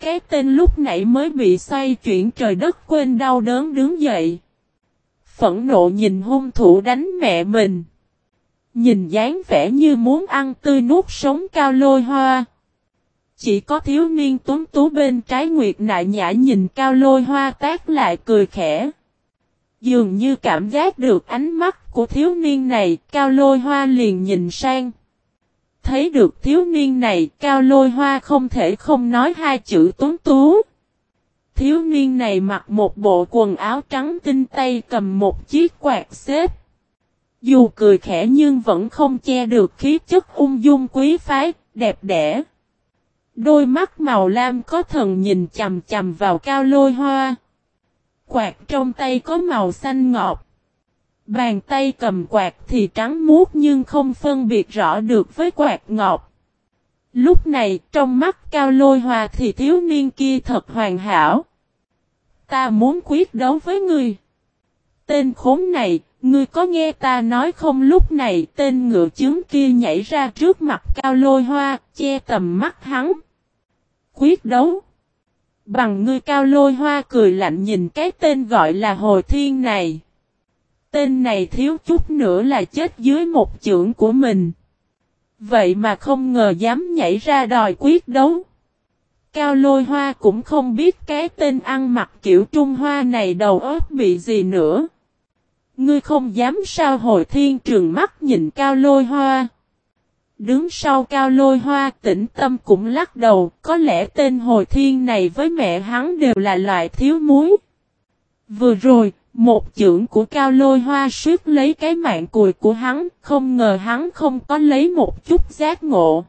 Cái tên lúc nãy mới bị xoay chuyển trời đất quên đau đớn đứng dậy. Phẫn nộ nhìn hung thủ đánh mẹ mình. Nhìn dáng vẻ như muốn ăn tươi nuốt sống cao lôi hoa. Chỉ có thiếu niên tuấn tú bên trái Nguyệt Nại Nhã nhìn cao lôi hoa tác lại cười khẽ. Dường như cảm giác được ánh mắt của thiếu niên này, cao lôi hoa liền nhìn sang. Thấy được thiếu niên này, cao lôi hoa không thể không nói hai chữ tuấn tú. Thiếu niên này mặc một bộ quần áo trắng tinh tay cầm một chiếc quạt xếp. Dù cười khẽ nhưng vẫn không che được khí chất ung dung quý phái, đẹp đẽ. Đôi mắt màu lam có thần nhìn chầm chầm vào cao lôi hoa. Quạt trong tay có màu xanh ngọt. Bàn tay cầm quạt thì trắng muốt nhưng không phân biệt rõ được với quạt ngọt. Lúc này trong mắt cao lôi hòa thì thiếu niên kia thật hoàn hảo. Ta muốn quyết đấu với ngươi. Tên khốn này, ngươi có nghe ta nói không lúc này tên ngựa chướng kia nhảy ra trước mặt cao lôi hoa, che tầm mắt hắn. Quyết đấu. Bằng ngươi cao lôi hoa cười lạnh nhìn cái tên gọi là Hồi Thiên này. Tên này thiếu chút nữa là chết dưới một chưởng của mình. Vậy mà không ngờ dám nhảy ra đòi quyết đấu. Cao lôi hoa cũng không biết cái tên ăn mặc kiểu Trung Hoa này đầu óc bị gì nữa. Ngươi không dám sao hồi thiên trường mắt nhìn cao lôi hoa. Đứng sau cao lôi hoa tĩnh tâm cũng lắc đầu, có lẽ tên hồi thiên này với mẹ hắn đều là loại thiếu muối. Vừa rồi, một chưởng của cao lôi hoa suýt lấy cái mạng cùi của hắn, không ngờ hắn không có lấy một chút giác ngộ.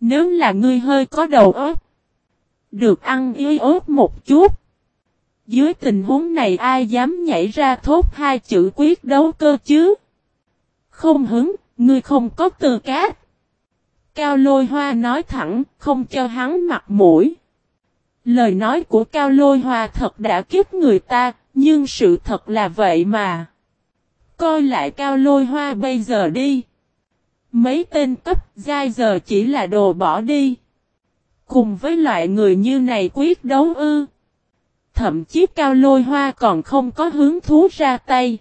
Nếu là ngươi hơi có đầu óc, được ăn yếu ớt một chút. Dưới tình huống này ai dám nhảy ra thốt hai chữ quyết đấu cơ chứ? Không hứng, ngươi không có tư cát. Cao lôi hoa nói thẳng, không cho hắn mặt mũi. Lời nói của Cao lôi hoa thật đã kiếp người ta, nhưng sự thật là vậy mà. Coi lại Cao lôi hoa bây giờ đi. Mấy tên cấp giai giờ chỉ là đồ bỏ đi. Cùng với loại người như này quyết đấu ư. Thậm chí cao lôi hoa còn không có hứng thú ra tay.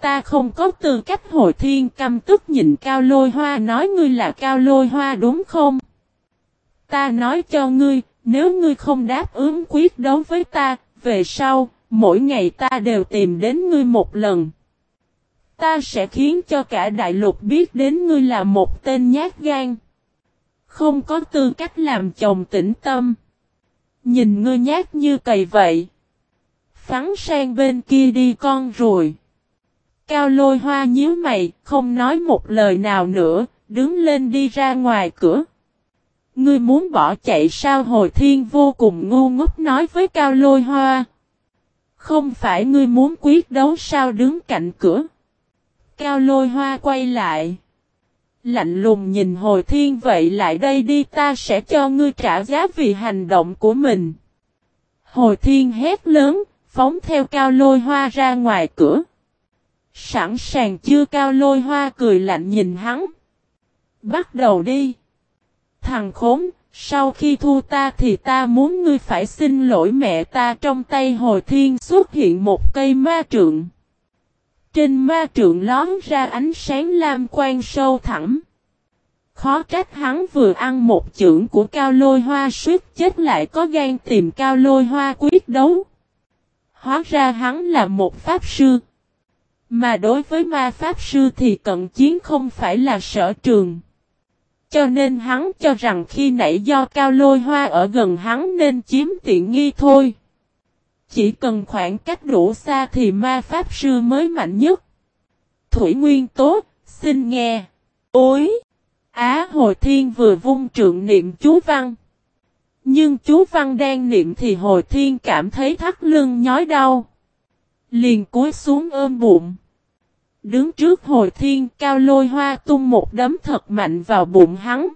Ta không có tư cách hồi thiên căm tức nhìn cao lôi hoa nói ngươi là cao lôi hoa đúng không? Ta nói cho ngươi, nếu ngươi không đáp ứng quyết đấu với ta, về sau, mỗi ngày ta đều tìm đến ngươi một lần. Ta sẽ khiến cho cả đại lục biết đến ngươi là một tên nhát gan. Không có tư cách làm chồng tĩnh tâm. Nhìn ngươi nhát như cầy vậy. Phắn sang bên kia đi con rồi. Cao lôi hoa nhíu mày, không nói một lời nào nữa, đứng lên đi ra ngoài cửa. Ngươi muốn bỏ chạy sao hồi thiên vô cùng ngu ngốc nói với cao lôi hoa. Không phải ngươi muốn quyết đấu sao đứng cạnh cửa. Cao lôi hoa quay lại. Lạnh lùng nhìn hồi thiên vậy lại đây đi ta sẽ cho ngươi trả giá vì hành động của mình. Hồi thiên hét lớn, phóng theo cao lôi hoa ra ngoài cửa. Sẵn sàng chưa cao lôi hoa cười lạnh nhìn hắn. Bắt đầu đi. Thằng khốn, sau khi thu ta thì ta muốn ngươi phải xin lỗi mẹ ta trong tay hồi thiên xuất hiện một cây ma trượng. Trên ma trượng lón ra ánh sáng lam quan sâu thẳm. Khó trách hắn vừa ăn một chưởng của cao lôi hoa suýt chết lại có gan tìm cao lôi hoa quyết đấu. Hóa ra hắn là một pháp sư. Mà đối với ma pháp sư thì cận chiến không phải là sở trường. Cho nên hắn cho rằng khi nãy do cao lôi hoa ở gần hắn nên chiếm tiện nghi thôi. Chỉ cần khoảng cách đủ xa thì ma pháp sư mới mạnh nhất. Thủy Nguyên Tố, xin nghe. Ôi! Á Hồi Thiên vừa vung trượng niệm chú văn. Nhưng chú văn đang niệm thì Hồi Thiên cảm thấy thắt lưng nhói đau. Liền cúi xuống ôm bụng. Đứng trước Hồi Thiên cao lôi hoa tung một đấm thật mạnh vào bụng hắn.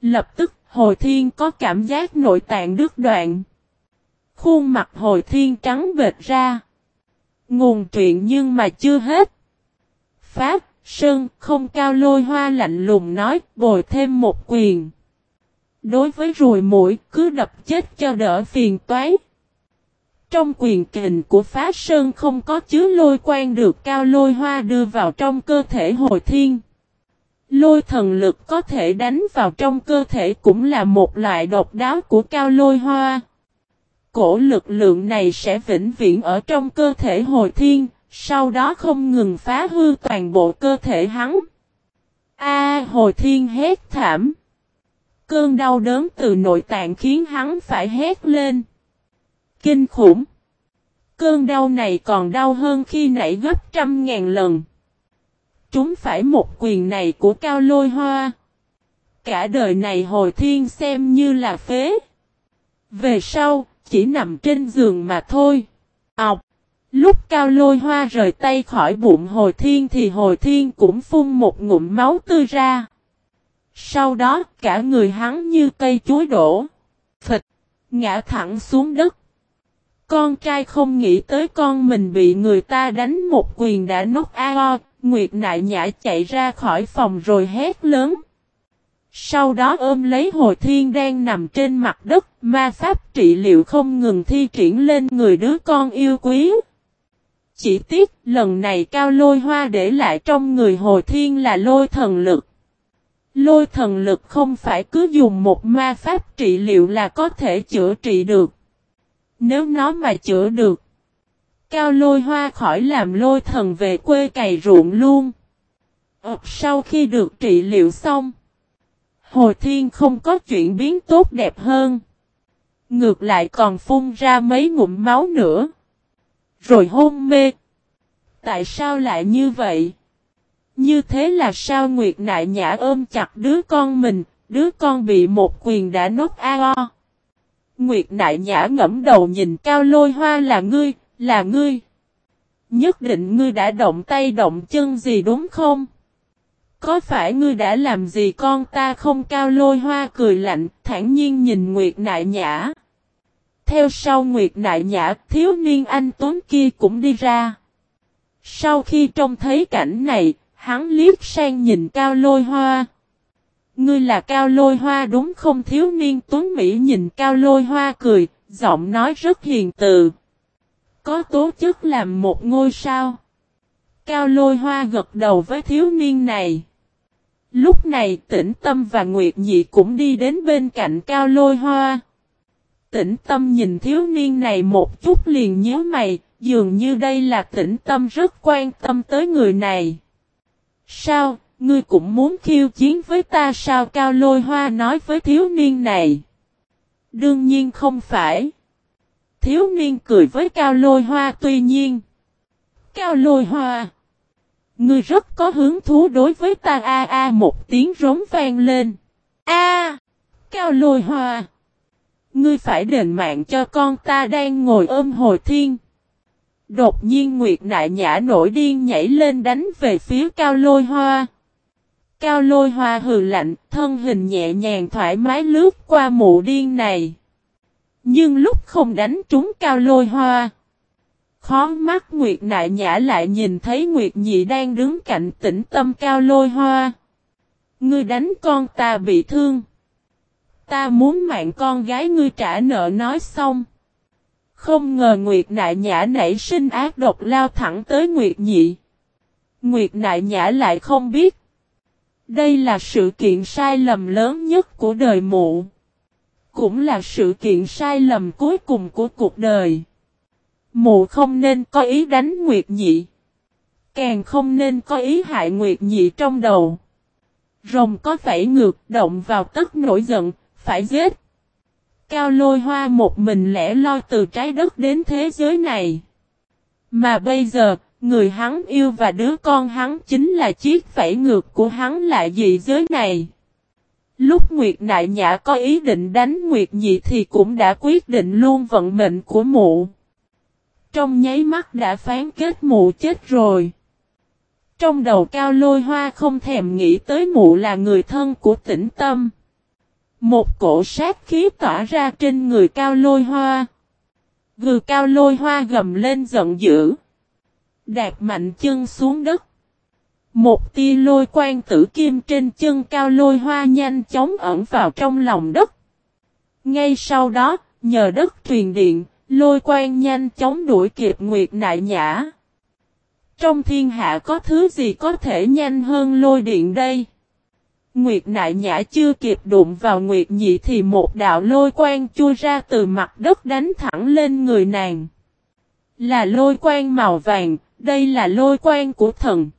Lập tức Hồi Thiên có cảm giác nội tạng đứt đoạn. Khuôn mặt Hồi Thiên trắng bệt ra. Nguồn truyện nhưng mà chưa hết. Pháp, Sơn, không cao lôi hoa lạnh lùng nói, bồi thêm một quyền. Đối với rùi mũi, cứ đập chết cho đỡ phiền toái. Trong quyền kình của phá sơn không có chứa lôi quan được cao lôi hoa đưa vào trong cơ thể hồi thiên. Lôi thần lực có thể đánh vào trong cơ thể cũng là một loại độc đáo của cao lôi hoa. Cổ lực lượng này sẽ vĩnh viễn ở trong cơ thể hồi thiên, sau đó không ngừng phá hư toàn bộ cơ thể hắn. A hồi thiên hét thảm. Cơn đau đớn từ nội tạng khiến hắn phải hét lên. Kinh khủng. Cơn đau này còn đau hơn khi nãy gấp trăm ngàn lần. Chúng phải một quyền này của cao lôi hoa. Cả đời này hồi thiên xem như là phế. Về sau, chỉ nằm trên giường mà thôi. Ọc. Lúc cao lôi hoa rời tay khỏi bụng hồi thiên thì hồi thiên cũng phun một ngụm máu tươi ra. Sau đó cả người hắn như cây chuối đổ. Phịch. Ngã thẳng xuống đất. Con trai không nghĩ tới con mình bị người ta đánh một quyền đã nốt ao. Nguyệt nại nhã chạy ra khỏi phòng rồi hét lớn. Sau đó ôm lấy hồi thiên đang nằm trên mặt đất, ma pháp trị liệu không ngừng thi triển lên người đứa con yêu quý. Chỉ tiếc, lần này cao lôi hoa để lại trong người hồi thiên là lôi thần lực. Lôi thần lực không phải cứ dùng một ma pháp trị liệu là có thể chữa trị được. Nếu nó mà chữa được. Cao lôi hoa khỏi làm lôi thần về quê cày ruộng luôn. Ơp sau khi được trị liệu xong. Hồi thiên không có chuyện biến tốt đẹp hơn. Ngược lại còn phun ra mấy ngụm máu nữa. Rồi hôn mê. Tại sao lại như vậy? Như thế là sao Nguyệt Nại Nhã ôm chặt đứa con mình, đứa con bị một quyền đã nốt a o. Nguyệt Nại Nhã ngẫm đầu nhìn cao lôi hoa là ngươi, là ngươi. Nhất định ngươi đã động tay động chân gì đúng không? Có phải ngươi đã làm gì con ta không cao lôi hoa cười lạnh, thản nhiên nhìn Nguyệt Nại Nhã. Theo sau Nguyệt Nại Nhã, thiếu niên anh Tuấn kia cũng đi ra. Sau khi trông thấy cảnh này, hắn liếc sang nhìn cao lôi hoa. Ngươi là cao lôi hoa đúng không thiếu niên Tuấn Mỹ nhìn cao lôi hoa cười, giọng nói rất hiền từ. Có tố chất làm một ngôi sao. Cao lôi hoa gật đầu với thiếu niên này. Lúc này tĩnh tâm và Nguyệt Nhị cũng đi đến bên cạnh cao lôi hoa. Tĩnh tâm nhìn thiếu niên này một chút liền nhớ mày, dường như đây là tĩnh tâm rất quan tâm tới người này. Sao, ngươi cũng muốn khiêu chiến với ta sao cao lôi hoa nói với thiếu niên này? Đương nhiên không phải. Thiếu niên cười với cao lôi hoa, tuy nhiên. Cao lôi hoa. Ngươi rất có hứng thú đối với ta a a, một tiếng rống vang lên. A! cao lôi hoa. Ngươi phải đền mạng cho con ta đang ngồi ôm hồi thiên. Đột nhiên Nguyệt Nại Nhã nổi điên nhảy lên đánh về phía cao lôi hoa. Cao lôi hoa hừ lạnh, thân hình nhẹ nhàng thoải mái lướt qua mụ điên này. Nhưng lúc không đánh trúng cao lôi hoa. Khó mắt Nguyệt Nại Nhã lại nhìn thấy Nguyệt Nhị đang đứng cạnh tĩnh tâm cao lôi hoa. Ngươi đánh con ta bị thương. Ta muốn mạng con gái ngươi trả nợ nói xong. Không ngờ Nguyệt Nại Nhã nảy sinh ác độc lao thẳng tới Nguyệt Nhị. Nguyệt Nại Nhã lại không biết. Đây là sự kiện sai lầm lớn nhất của đời mụ. Cũng là sự kiện sai lầm cuối cùng của cuộc đời. Mụ không nên có ý đánh Nguyệt Nhị. Càng không nên có ý hại Nguyệt Nhị trong đầu. Rồng có phải ngược động vào tức nổi giận, phải giết. Cao lôi hoa một mình lẻ loi từ trái đất đến thế giới này. Mà bây giờ, người hắn yêu và đứa con hắn chính là chiếc phẩy ngược của hắn lại dị giới này. Lúc Nguyệt Nại Nhã có ý định đánh Nguyệt Nhị thì cũng đã quyết định luôn vận mệnh của mụ. Trong nháy mắt đã phán kết mụ chết rồi. Trong đầu cao lôi hoa không thèm nghĩ tới mụ là người thân của tĩnh tâm. Một cổ sát khí tỏa ra trên người cao lôi hoa. Gừ cao lôi hoa gầm lên giận dữ đạp mạnh chân xuống đất. Một tia lôi quang tử kim trên chân cao lôi hoa nhanh chóng ẩn vào trong lòng đất. Ngay sau đó, nhờ đất truyền điện, lôi quang nhanh chóng đuổi kịp Nguyệt Nại Nhã. Trong thiên hạ có thứ gì có thể nhanh hơn lôi điện đây? Nguyệt nại nhã chưa kịp đụng vào Nguyệt nhị thì một đạo lôi quang chui ra từ mặt đất đánh thẳng lên người nàng. Là lôi quang màu vàng, đây là lôi quan của thần.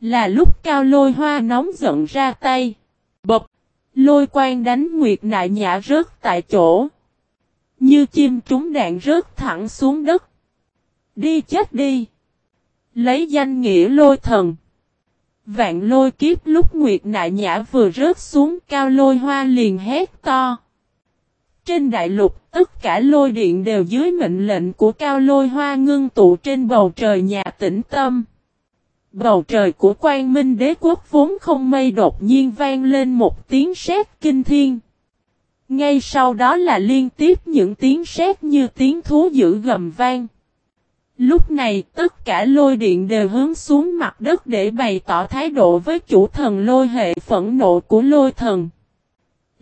Là lúc cao lôi hoa nóng giận ra tay. Bập! Lôi quan đánh Nguyệt nại nhã rớt tại chỗ. Như chim trúng đạn rớt thẳng xuống đất. Đi chết đi! Lấy danh nghĩa lôi thần. Vạn lôi kiếp lúc Nguyệt Nại Nhã vừa rớt xuống, cao lôi hoa liền hét to. Trên đại lục, tất cả lôi điện đều dưới mệnh lệnh của cao lôi hoa ngưng tụ trên bầu trời nhà tĩnh tâm. Bầu trời của quan minh đế quốc vốn không mây đột nhiên vang lên một tiếng sét kinh thiên. Ngay sau đó là liên tiếp những tiếng sét như tiếng thú dữ gầm vang. Lúc này, tất cả lôi điện đều hướng xuống mặt đất để bày tỏ thái độ với chủ thần lôi hệ phẫn nộ của lôi thần.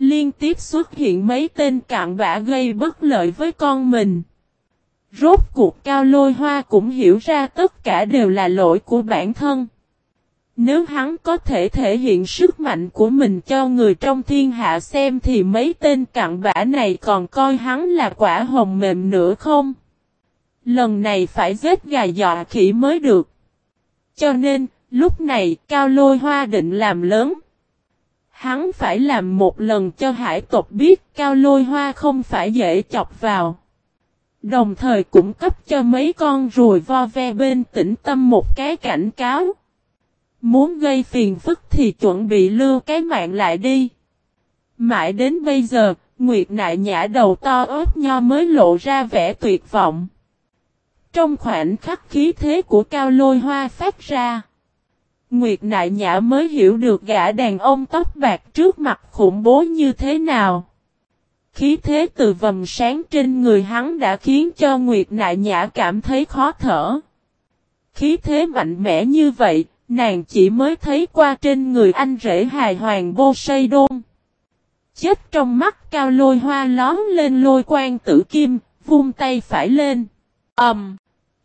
Liên tiếp xuất hiện mấy tên cạn bã gây bất lợi với con mình. Rốt cuộc cao lôi hoa cũng hiểu ra tất cả đều là lỗi của bản thân. Nếu hắn có thể thể hiện sức mạnh của mình cho người trong thiên hạ xem thì mấy tên cặn bã này còn coi hắn là quả hồng mềm nữa không? Lần này phải giết gà dọa khỉ mới được. Cho nên, lúc này Cao Lôi Hoa định làm lớn. Hắn phải làm một lần cho hải tộc biết Cao Lôi Hoa không phải dễ chọc vào. Đồng thời cũng cấp cho mấy con rùi vo ve bên tĩnh tâm một cái cảnh cáo. Muốn gây phiền phức thì chuẩn bị lưu cái mạng lại đi. Mãi đến bây giờ, Nguyệt nại nhã đầu to ớt nho mới lộ ra vẻ tuyệt vọng. Trong khoảnh khắc khí thế của cao lôi hoa phát ra. Nguyệt nại nhã mới hiểu được gã đàn ông tóc bạc trước mặt khủng bố như thế nào. Khí thế từ vầm sáng trên người hắn đã khiến cho Nguyệt nại nhã cảm thấy khó thở. Khí thế mạnh mẽ như vậy, nàng chỉ mới thấy qua trên người anh rể hài hoàng bô xây đôn. Chết trong mắt cao lôi hoa lón lên lôi quan tử kim, vung tay phải lên. ầm. Um,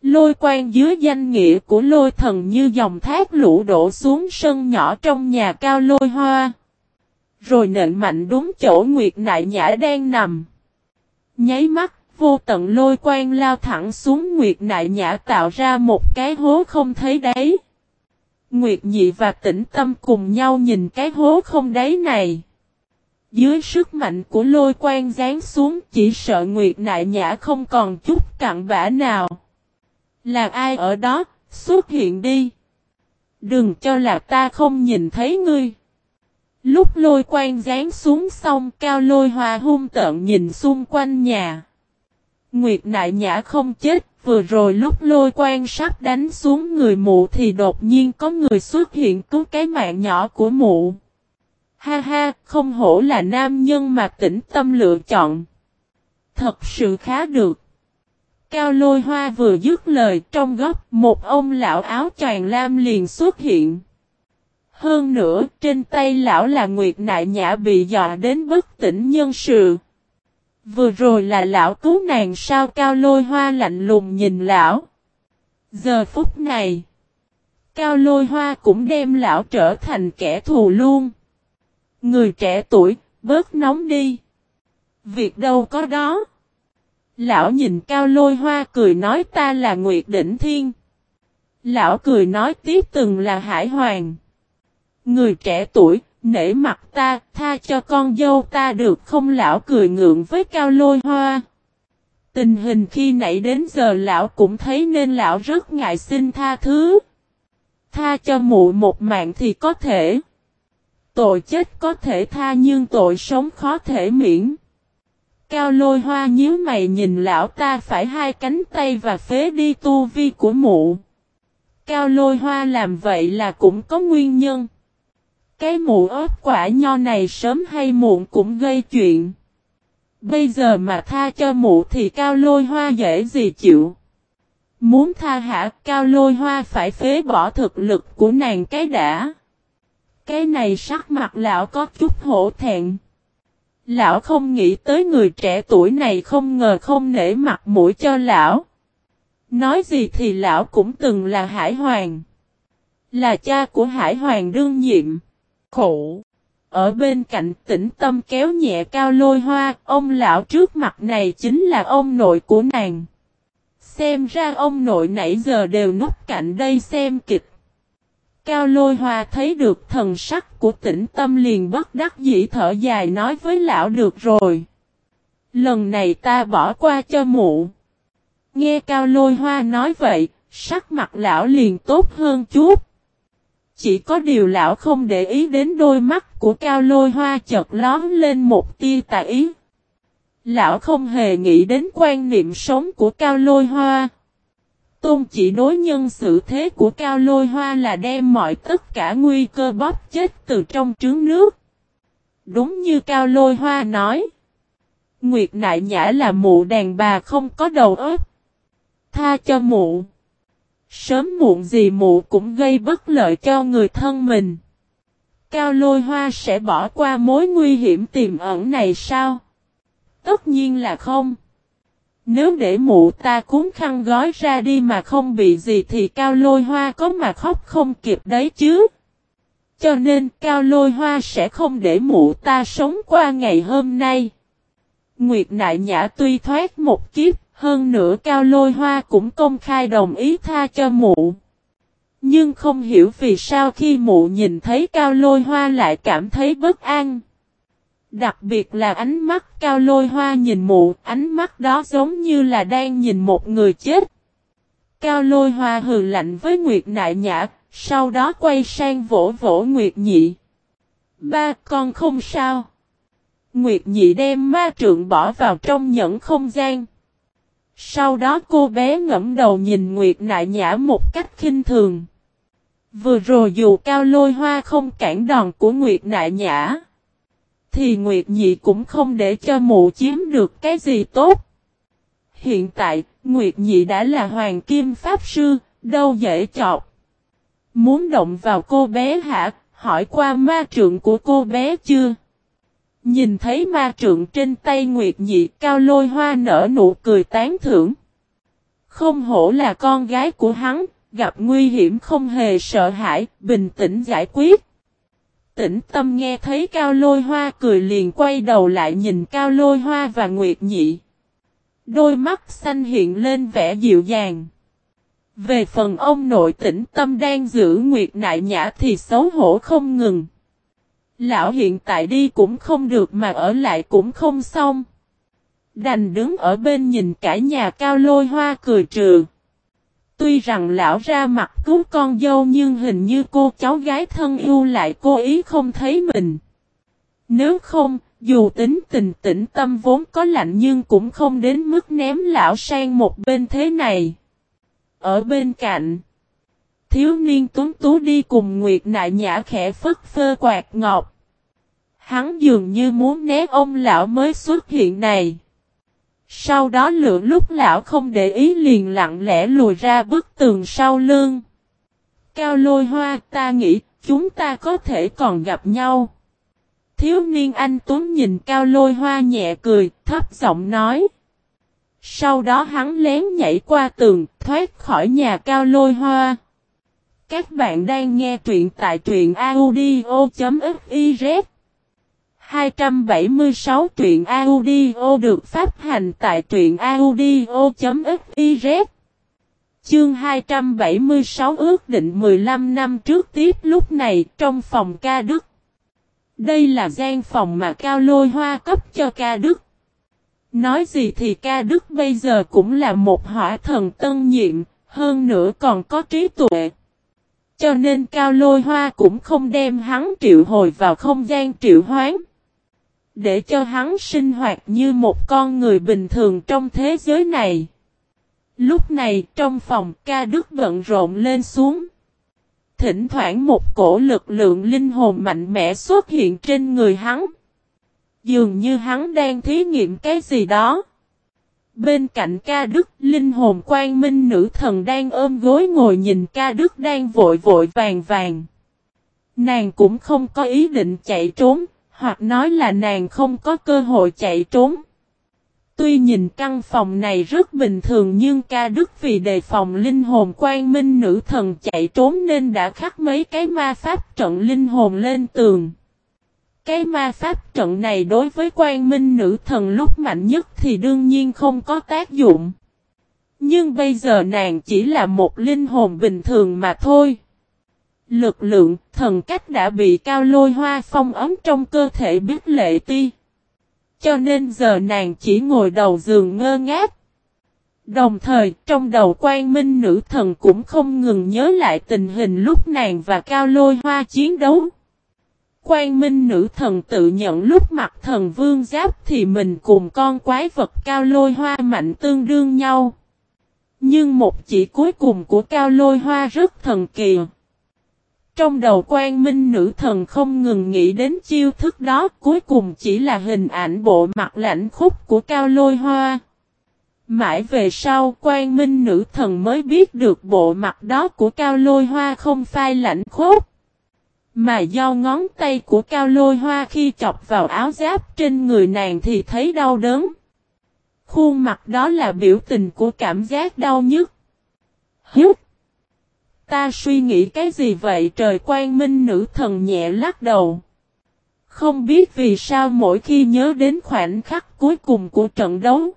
lôi quan dưới danh nghĩa của lôi thần như dòng thác lũ đổ xuống sân nhỏ trong nhà cao lôi hoa. Rồi nện mạnh đúng chỗ Nguyệt Nại Nhã đang nằm. Nháy mắt, vô tận lôi quan lao thẳng xuống Nguyệt Nại Nhã tạo ra một cái hố không thấy đáy. Nguyệt Nhị và Tĩnh Tâm cùng nhau nhìn cái hố không đáy này. Dưới sức mạnh của lôi quan giáng xuống chỉ sợ Nguyệt Nại Nhã không còn chút cặn bã nào. Là ai ở đó, xuất hiện đi. Đừng cho là ta không nhìn thấy ngươi. Lúc lôi quan giáng xuống xong cao lôi hoa hung tợn nhìn xung quanh nhà. Nguyệt nại nhã không chết, vừa rồi lúc lôi quan sắp đánh xuống người mụ thì đột nhiên có người xuất hiện cứu cái mạng nhỏ của mụ. Ha ha, không hổ là nam nhân mà tĩnh tâm lựa chọn. Thật sự khá được. Cao lôi hoa vừa dứt lời trong góc một ông lão áo choàng lam liền xuất hiện. Hơn nữa trên tay lão là nguyệt nại nhã bị dọa đến bất tỉnh nhân sự. Vừa rồi là lão cứu nàng sao cao lôi hoa lạnh lùng nhìn lão. Giờ phút này. Cao lôi hoa cũng đem lão trở thành kẻ thù luôn. Người trẻ tuổi, bớt nóng đi. Việc đâu có đó. Lão nhìn cao lôi hoa cười nói ta là Nguyệt Đỉnh Thiên. Lão cười nói tiếp từng là Hải Hoàng. Người trẻ tuổi, nể mặt ta, tha cho con dâu ta được không lão cười ngượng với cao lôi hoa. Tình hình khi nãy đến giờ lão cũng thấy nên lão rất ngại xin tha thứ. Tha cho mụ một mạng thì có thể. Tội chết có thể tha nhưng tội sống khó thể miễn. Cao lôi hoa nhíu mày nhìn lão ta phải hai cánh tay và phế đi tu vi của mụ. Cao lôi hoa làm vậy là cũng có nguyên nhân. Cái mụ ớt quả nho này sớm hay muộn cũng gây chuyện. Bây giờ mà tha cho mụ thì cao lôi hoa dễ gì chịu. Muốn tha hạ cao lôi hoa phải phế bỏ thực lực của nàng cái đã. Cái này sắc mặt lão có chút hổ thẹn. Lão không nghĩ tới người trẻ tuổi này không ngờ không nể mặt mũi cho lão. Nói gì thì lão cũng từng là hải hoàng. Là cha của hải hoàng đương nhiệm. Khổ. Ở bên cạnh tĩnh tâm kéo nhẹ cao lôi hoa, ông lão trước mặt này chính là ông nội của nàng. Xem ra ông nội nãy giờ đều núp cạnh đây xem kịch. Cao lôi hoa thấy được thần sắc của tĩnh tâm liền bất đắc dĩ thở dài nói với lão được rồi. Lần này ta bỏ qua cho mụ. Nghe cao lôi hoa nói vậy, sắc mặt lão liền tốt hơn chút. Chỉ có điều lão không để ý đến đôi mắt của cao lôi hoa chợt lón lên một tia tà ý. Lão không hề nghĩ đến quan niệm sống của cao lôi hoa. Tôn chỉ đối nhân xử thế của cao lôi hoa là đem mọi tất cả nguy cơ bóp chết từ trong trứng nước. Đúng như cao lôi hoa nói. Nguyệt nại nhã là mụ đàn bà không có đầu óc. Tha cho mụ. Sớm muộn gì mụ cũng gây bất lợi cho người thân mình. Cao lôi hoa sẽ bỏ qua mối nguy hiểm tiềm ẩn này sao? Tất nhiên là không. Nếu để mụ ta cuốn khăn gói ra đi mà không bị gì thì cao lôi hoa có mà khóc không kịp đấy chứ. Cho nên cao lôi hoa sẽ không để mụ ta sống qua ngày hôm nay. Nguyệt nại nhã tuy thoát một kiếp, hơn nữa cao lôi hoa cũng công khai đồng ý tha cho mụ. Nhưng không hiểu vì sao khi mụ nhìn thấy cao lôi hoa lại cảm thấy bất an. Đặc biệt là ánh mắt cao lôi hoa nhìn mụ, ánh mắt đó giống như là đang nhìn một người chết. Cao lôi hoa hừ lạnh với Nguyệt Nại Nhã, sau đó quay sang vỗ vỗ Nguyệt Nhị. Ba con không sao. Nguyệt Nhị đem ma trượng bỏ vào trong nhẫn không gian. Sau đó cô bé ngẫm đầu nhìn Nguyệt Nại Nhã một cách khinh thường. Vừa rồi dù cao lôi hoa không cản đòn của Nguyệt Nại Nhã. Thì Nguyệt Nhị cũng không để cho mụ chiếm được cái gì tốt. Hiện tại, Nguyệt Nhị đã là Hoàng Kim Pháp Sư, đâu dễ chọc. Muốn động vào cô bé hả? Hỏi qua ma trượng của cô bé chưa? Nhìn thấy ma trượng trên tay Nguyệt Nhị cao lôi hoa nở nụ cười tán thưởng. Không hổ là con gái của hắn, gặp nguy hiểm không hề sợ hãi, bình tĩnh giải quyết. Tĩnh tâm nghe thấy cao lôi hoa cười liền quay đầu lại nhìn cao lôi hoa và Nguyệt Nhị. Đôi mắt xanh hiện lên vẻ dịu dàng. Về phần ông nội tĩnh tâm đang giữ Nguyệt Nại Nhã thì xấu hổ không ngừng. Lão hiện tại đi cũng không được mà ở lại cũng không xong. Đành đứng ở bên nhìn cả nhà cao lôi hoa cười trừ. Tuy rằng lão ra mặt cứu con dâu nhưng hình như cô cháu gái thân yêu lại cố ý không thấy mình. Nếu không, dù tính tình tĩnh tâm vốn có lạnh nhưng cũng không đến mức ném lão sang một bên thế này. Ở bên cạnh, thiếu niên tuấn tú đi cùng Nguyệt nại nhã khẽ phất phơ quạt ngọc. Hắn dường như muốn né ông lão mới xuất hiện này. Sau đó lựa lúc lão không để ý liền lặng lẽ lùi ra bức tường sau lưng. Cao lôi hoa ta nghĩ chúng ta có thể còn gặp nhau. Thiếu niên anh Tuấn nhìn cao lôi hoa nhẹ cười, thấp giọng nói. Sau đó hắn lén nhảy qua tường, thoát khỏi nhà cao lôi hoa. Các bạn đang nghe truyện tại truyện audio.fif 276 truyện audio được phát hành tại truyện audio.fiz Chương 276 ước định 15 năm trước tiếp lúc này trong phòng ca đức. Đây là gian phòng mà Cao Lôi Hoa cấp cho ca đức. Nói gì thì ca đức bây giờ cũng là một hỏa thần tân nhiệm, hơn nữa còn có trí tuệ. Cho nên Cao Lôi Hoa cũng không đem hắn triệu hồi vào không gian triệu hoán để cho hắn sinh hoạt như một con người bình thường trong thế giới này. Lúc này trong phòng ca đức bận rộn lên xuống. Thỉnh thoảng một cổ lực lượng linh hồn mạnh mẽ xuất hiện trên người hắn. Dường như hắn đang thí nghiệm cái gì đó. Bên cạnh ca đức, linh hồn quang minh nữ thần đang ôm gối ngồi nhìn ca đức đang vội vội vàng vàng. Nàng cũng không có ý định chạy trốn, hoặc nói là nàng không có cơ hội chạy trốn. Tuy nhìn căn phòng này rất bình thường nhưng ca đức vì đề phòng linh hồn quan minh nữ thần chạy trốn nên đã khắc mấy cái ma pháp trận linh hồn lên tường. Cái ma pháp trận này đối với quan minh nữ thần lúc mạnh nhất thì đương nhiên không có tác dụng. Nhưng bây giờ nàng chỉ là một linh hồn bình thường mà thôi. Lực lượng, thần cách đã bị cao lôi hoa phong ấm trong cơ thể biết lệ ti. Cho nên giờ nàng chỉ ngồi đầu giường ngơ ngác. Đồng thời, trong đầu quan minh nữ thần cũng không ngừng nhớ lại tình hình lúc nàng và cao lôi hoa chiến đấu. Quan minh nữ thần tự nhận lúc mặt thần vương giáp thì mình cùng con quái vật cao lôi hoa mạnh tương đương nhau. Nhưng một chỉ cuối cùng của cao lôi hoa rất thần kỳ. Trong đầu quan minh nữ thần không ngừng nghĩ đến chiêu thức đó, cuối cùng chỉ là hình ảnh bộ mặt lạnh khúc của cao lôi hoa. Mãi về sau quan minh nữ thần mới biết được bộ mặt đó của cao lôi hoa không phai lạnh khúc. Mà do ngón tay của cao lôi hoa khi chọc vào áo giáp trên người nàng thì thấy đau đớn. Khuôn mặt đó là biểu tình của cảm giác đau nhức. Hiếp. Ta suy nghĩ cái gì vậy trời quan minh nữ thần nhẹ lắc đầu. Không biết vì sao mỗi khi nhớ đến khoảnh khắc cuối cùng của trận đấu.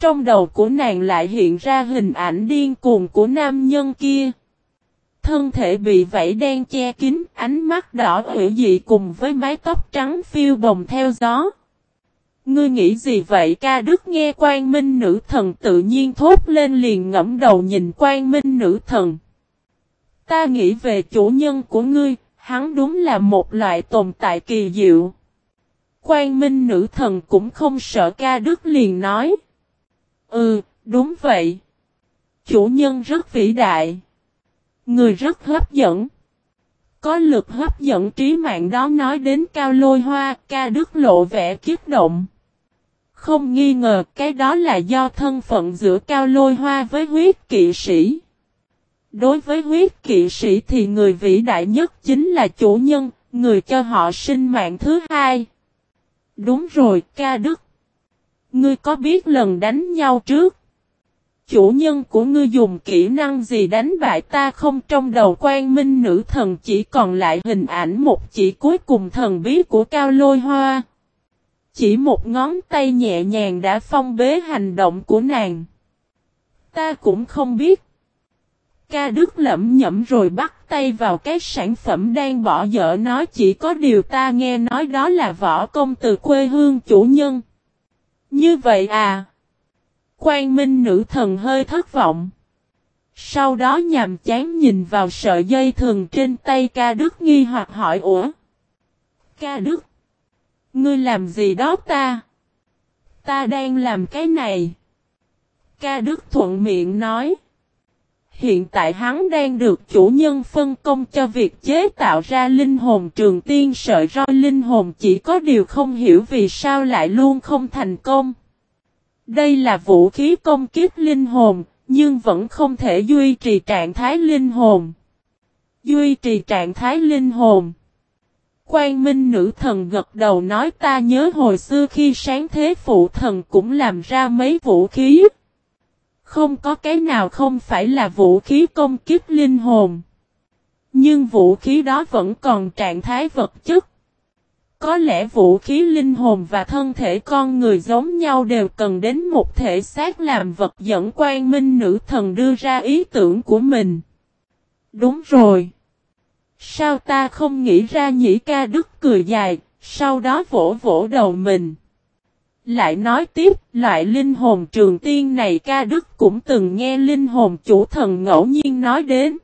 Trong đầu của nàng lại hiện ra hình ảnh điên cuồng của nam nhân kia. Thân thể bị vảy đen che kín, ánh mắt đỏ hữu dị cùng với mái tóc trắng phiêu bồng theo gió. Ngươi nghĩ gì vậy ca đức nghe quan minh nữ thần tự nhiên thốt lên liền ngẫm đầu nhìn quan minh nữ thần. Ta nghĩ về chủ nhân của ngươi, hắn đúng là một loại tồn tại kỳ diệu. Quan minh nữ thần cũng không sợ ca đức liền nói. Ừ, đúng vậy. Chủ nhân rất vĩ đại. Người rất hấp dẫn. Có lực hấp dẫn trí mạng đó nói đến cao lôi hoa, ca đức lộ vẻ kiếp động. Không nghi ngờ cái đó là do thân phận giữa cao lôi hoa với huyết kỵ sĩ. Đối với huyết kỵ sĩ thì người vĩ đại nhất chính là chủ nhân, người cho họ sinh mạng thứ hai. Đúng rồi, ca đức. Ngươi có biết lần đánh nhau trước? Chủ nhân của ngươi dùng kỹ năng gì đánh bại ta không trong đầu quan minh nữ thần chỉ còn lại hình ảnh một chỉ cuối cùng thần bí của cao lôi hoa. Chỉ một ngón tay nhẹ nhàng đã phong bế hành động của nàng. Ta cũng không biết. Ca Đức lẩm nhẩm rồi bắt tay vào cái sản phẩm đang bỏ dở nói chỉ có điều ta nghe nói đó là võ công từ quê hương chủ nhân. Như vậy à? Quang Minh nữ thần hơi thất vọng. Sau đó nhàm chán nhìn vào sợi dây thường trên tay ca Đức nghi hoặc hỏi, ủa? Ca Đức? Ngươi làm gì đó ta? Ta đang làm cái này. Ca Đức thuận miệng nói. Hiện tại hắn đang được chủ nhân phân công cho việc chế tạo ra linh hồn trường tiên sợi roi linh hồn chỉ có điều không hiểu vì sao lại luôn không thành công. Đây là vũ khí công kiếp linh hồn, nhưng vẫn không thể duy trì trạng thái linh hồn. Duy trì trạng thái linh hồn. Quang Minh nữ thần gật đầu nói ta nhớ hồi xưa khi sáng thế phụ thần cũng làm ra mấy vũ khí. Không có cái nào không phải là vũ khí công kiếp linh hồn. Nhưng vũ khí đó vẫn còn trạng thái vật chất. Có lẽ vũ khí linh hồn và thân thể con người giống nhau đều cần đến một thể xác làm vật dẫn quan minh nữ thần đưa ra ý tưởng của mình. Đúng rồi. Sao ta không nghĩ ra nhĩ ca đức cười dài, sau đó vỗ vỗ đầu mình. Lại nói tiếp, loại linh hồn trường tiên này ca đức cũng từng nghe linh hồn chủ thần ngẫu nhiên nói đến.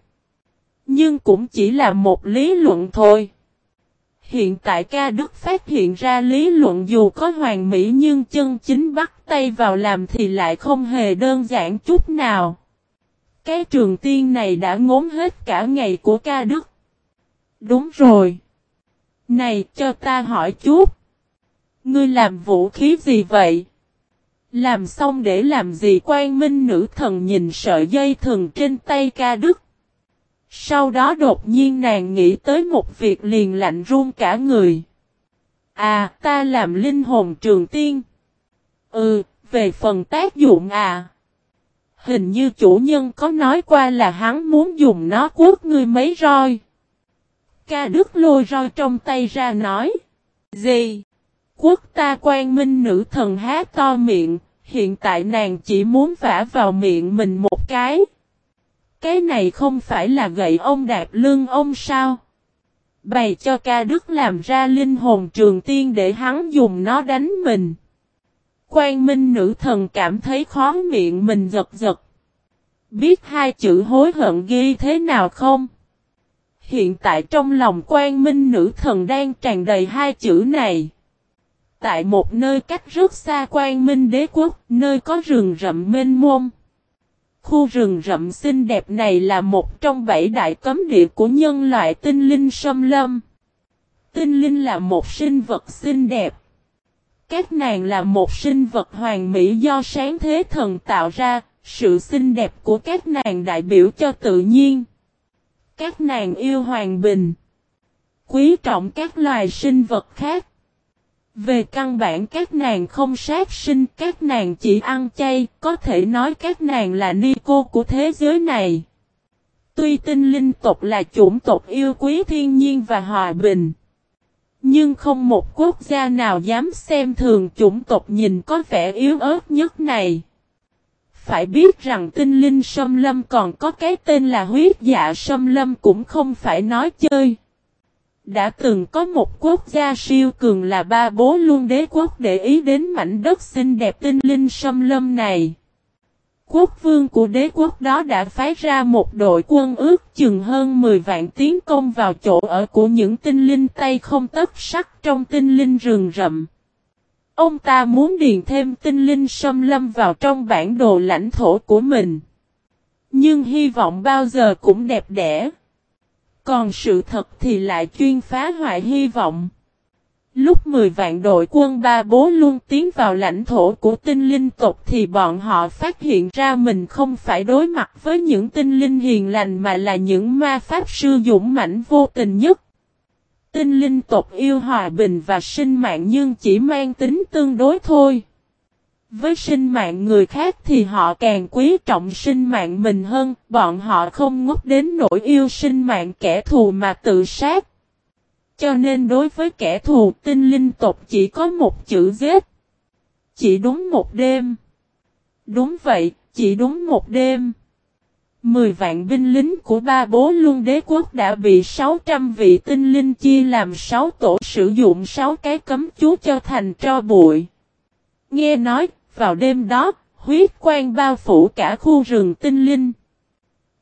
Nhưng cũng chỉ là một lý luận thôi. Hiện tại ca đức phát hiện ra lý luận dù có hoàn mỹ nhưng chân chính bắt tay vào làm thì lại không hề đơn giản chút nào. Cái trường tiên này đã ngốn hết cả ngày của ca đức. Đúng rồi. Này cho ta hỏi chút. Ngươi làm vũ khí gì vậy? Làm xong để làm gì quan minh nữ thần nhìn sợi dây thừng trên tay ca đức. Sau đó đột nhiên nàng nghĩ tới một việc liền lạnh run cả người. À, ta làm linh hồn trường tiên. Ừ, về phần tác dụng à. Hình như chủ nhân có nói qua là hắn muốn dùng nó quất ngươi mấy roi. Ca Đức lôi roi trong tay ra nói. Gì? Quốc ta quan minh nữ thần há to miệng, hiện tại nàng chỉ muốn vả vào miệng mình một cái. Cái này không phải là gậy ông đạp lưng ông sao? Bày cho ca đức làm ra linh hồn trường tiên để hắn dùng nó đánh mình. Quan minh nữ thần cảm thấy khó miệng mình giật giật. Biết hai chữ hối hận ghi thế nào không? Hiện tại trong lòng quan minh nữ thần đang tràn đầy hai chữ này. Tại một nơi cách rất xa quan minh đế quốc, nơi có rừng rậm mênh mông. Khu rừng rậm xinh đẹp này là một trong bảy đại cấm địa của nhân loại tinh linh sâm lâm. Tinh linh là một sinh vật xinh đẹp. Các nàng là một sinh vật hoàn mỹ do sáng thế thần tạo ra, sự xinh đẹp của các nàng đại biểu cho tự nhiên. Các nàng yêu hoàng bình. Quý trọng các loài sinh vật khác. Về căn bản các nàng không sát sinh, các nàng chỉ ăn chay, có thể nói các nàng là ni cô của thế giới này. Tuy tinh linh tộc là chủng tộc yêu quý thiên nhiên và hòa bình. Nhưng không một quốc gia nào dám xem thường chủng tộc nhìn có vẻ yếu ớt nhất này. Phải biết rằng tinh linh sâm lâm còn có cái tên là huyết dạ sâm lâm cũng không phải nói chơi. Đã từng có một quốc gia siêu cường là ba bố luôn đế quốc để ý đến mảnh đất xinh đẹp tinh linh sâm lâm này. Quốc vương của đế quốc đó đã phái ra một đội quân ước chừng hơn 10 vạn tiến công vào chỗ ở của những tinh linh tay không tất sắc trong tinh linh rừng rậm. Ông ta muốn điền thêm tinh linh sâm lâm vào trong bản đồ lãnh thổ của mình. Nhưng hy vọng bao giờ cũng đẹp đẽ. Còn sự thật thì lại chuyên phá hoại hy vọng. Lúc 10 vạn đội quân ba bố luôn tiến vào lãnh thổ của tinh linh tộc thì bọn họ phát hiện ra mình không phải đối mặt với những tinh linh hiền lành mà là những ma pháp sư dũng mãnh vô tình nhất. Tinh linh tộc yêu hòa bình và sinh mạng nhưng chỉ mang tính tương đối thôi. Với sinh mạng người khác thì họ càng quý trọng sinh mạng mình hơn, bọn họ không ngốc đến nỗi yêu sinh mạng kẻ thù mà tự sát. Cho nên đối với kẻ thù tinh linh tộc chỉ có một chữ giết. Chỉ đúng một đêm. Đúng vậy, chỉ đúng một đêm. Mười vạn binh lính của ba bố luân đế quốc đã bị 600 vị tinh linh chia làm 6 tổ sử dụng 6 cái cấm chú cho thành tro bụi. Nghe nói, vào đêm đó, huyết quang bao phủ cả khu rừng tinh linh.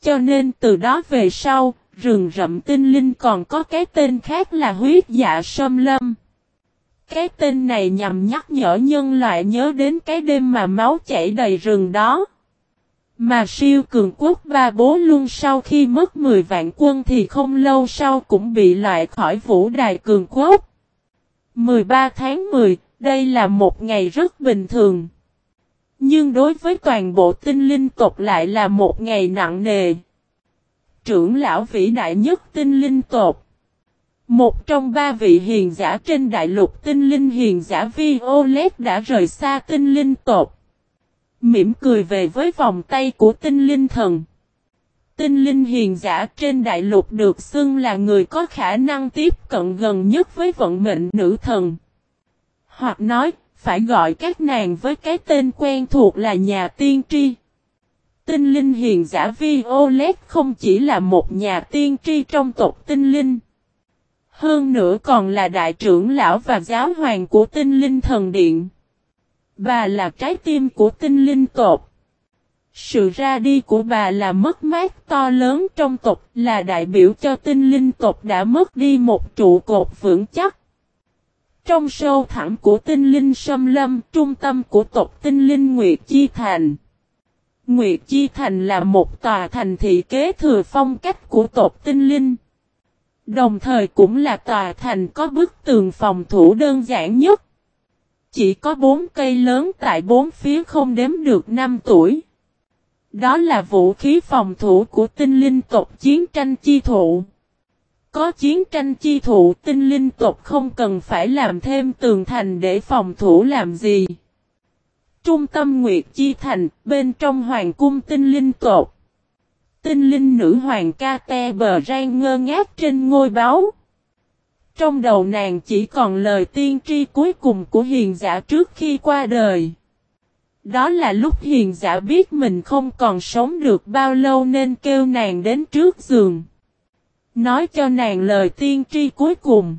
Cho nên từ đó về sau, rừng rậm tinh linh còn có cái tên khác là huyết dạ sâm lâm. Cái tên này nhằm nhắc nhở nhân loại nhớ đến cái đêm mà máu chảy đầy rừng đó. Mà siêu cường quốc ba bố luôn sau khi mất 10 vạn quân thì không lâu sau cũng bị loại khỏi vũ đài cường quốc. 13 tháng 10, đây là một ngày rất bình thường. Nhưng đối với toàn bộ tinh linh tộc lại là một ngày nặng nề. Trưởng lão vĩ đại nhất tinh linh tộc. Một trong ba vị hiền giả trên đại lục tinh linh hiền giả Violet đã rời xa tinh linh tộc. Mỉm cười về với vòng tay của tinh linh thần. Tinh linh hiền giả trên đại lục được xưng là người có khả năng tiếp cận gần nhất với vận mệnh nữ thần. Hoặc nói, phải gọi các nàng với cái tên quen thuộc là nhà tiên tri. Tinh linh hiền giả Violet không chỉ là một nhà tiên tri trong tộc tinh linh. Hơn nữa còn là đại trưởng lão và giáo hoàng của tinh linh thần điện. Bà là trái tim của tinh linh tộc. Sự ra đi của bà là mất mát to lớn trong tộc, là đại biểu cho tinh linh tộc đã mất đi một trụ cột vững chắc. Trong sâu thẳm của tinh linh sâm lâm, trung tâm của tộc tinh linh Nguyệt Chi Thành. Nguyệt Chi Thành là một tòa thành thị kế thừa phong cách của tộc tinh linh. Đồng thời cũng là tòa thành có bức tường phòng thủ đơn giản nhất. Chỉ có bốn cây lớn tại bốn phía không đếm được năm tuổi. Đó là vũ khí phòng thủ của tinh linh tộc chiến tranh chi thụ. Có chiến tranh chi thụ tinh linh tộc không cần phải làm thêm tường thành để phòng thủ làm gì. Trung tâm Nguyệt Chi Thành, bên trong hoàng cung tinh linh tộc. Tinh linh nữ hoàng ca te bờ rang ngơ ngác trên ngôi báu. Trong đầu nàng chỉ còn lời tiên tri cuối cùng của hiền giả trước khi qua đời. Đó là lúc hiền giả biết mình không còn sống được bao lâu nên kêu nàng đến trước giường. Nói cho nàng lời tiên tri cuối cùng.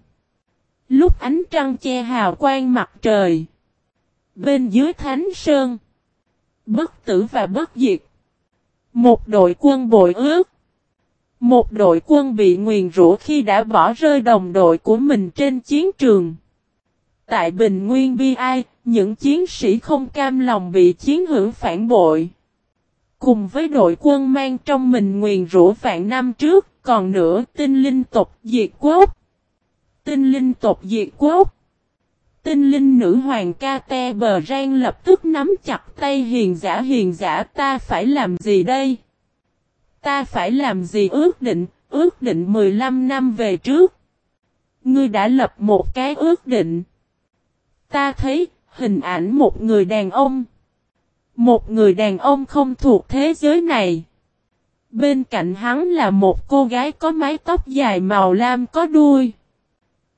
Lúc ánh trăng che hào quang mặt trời. Bên dưới thánh sơn. Bất tử và bất diệt. Một đội quân bội ước. Một đội quân bị nguyền rủa khi đã bỏ rơi đồng đội của mình trên chiến trường. Tại Bình Nguyên Bi Ai, những chiến sĩ không cam lòng bị chiến hữu phản bội. Cùng với đội quân mang trong mình nguyền rủa vạn năm trước, còn nữa tinh linh tộc diệt quốc. Tinh linh tộc diệt quốc. Tinh linh nữ hoàng ca te bờ rang lập tức nắm chặt tay hiền giả hiền giả ta phải làm gì đây? Ta phải làm gì ước định, ước định 15 năm về trước. Ngươi đã lập một cái ước định. Ta thấy hình ảnh một người đàn ông. Một người đàn ông không thuộc thế giới này. Bên cạnh hắn là một cô gái có mái tóc dài màu lam có đuôi.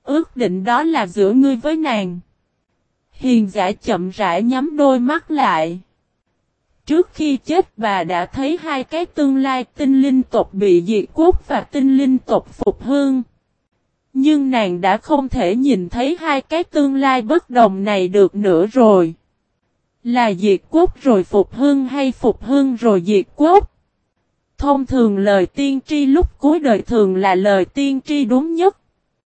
Ước định đó là giữa ngươi với nàng. Hiền giả chậm rãi nhắm đôi mắt lại. Trước khi chết bà đã thấy hai cái tương lai tinh linh tộc bị diệt quốc và tinh linh tộc phục hương. Nhưng nàng đã không thể nhìn thấy hai cái tương lai bất đồng này được nữa rồi. Là diệt quốc rồi phục hương hay phục hương rồi diệt quốc? Thông thường lời tiên tri lúc cuối đời thường là lời tiên tri đúng nhất.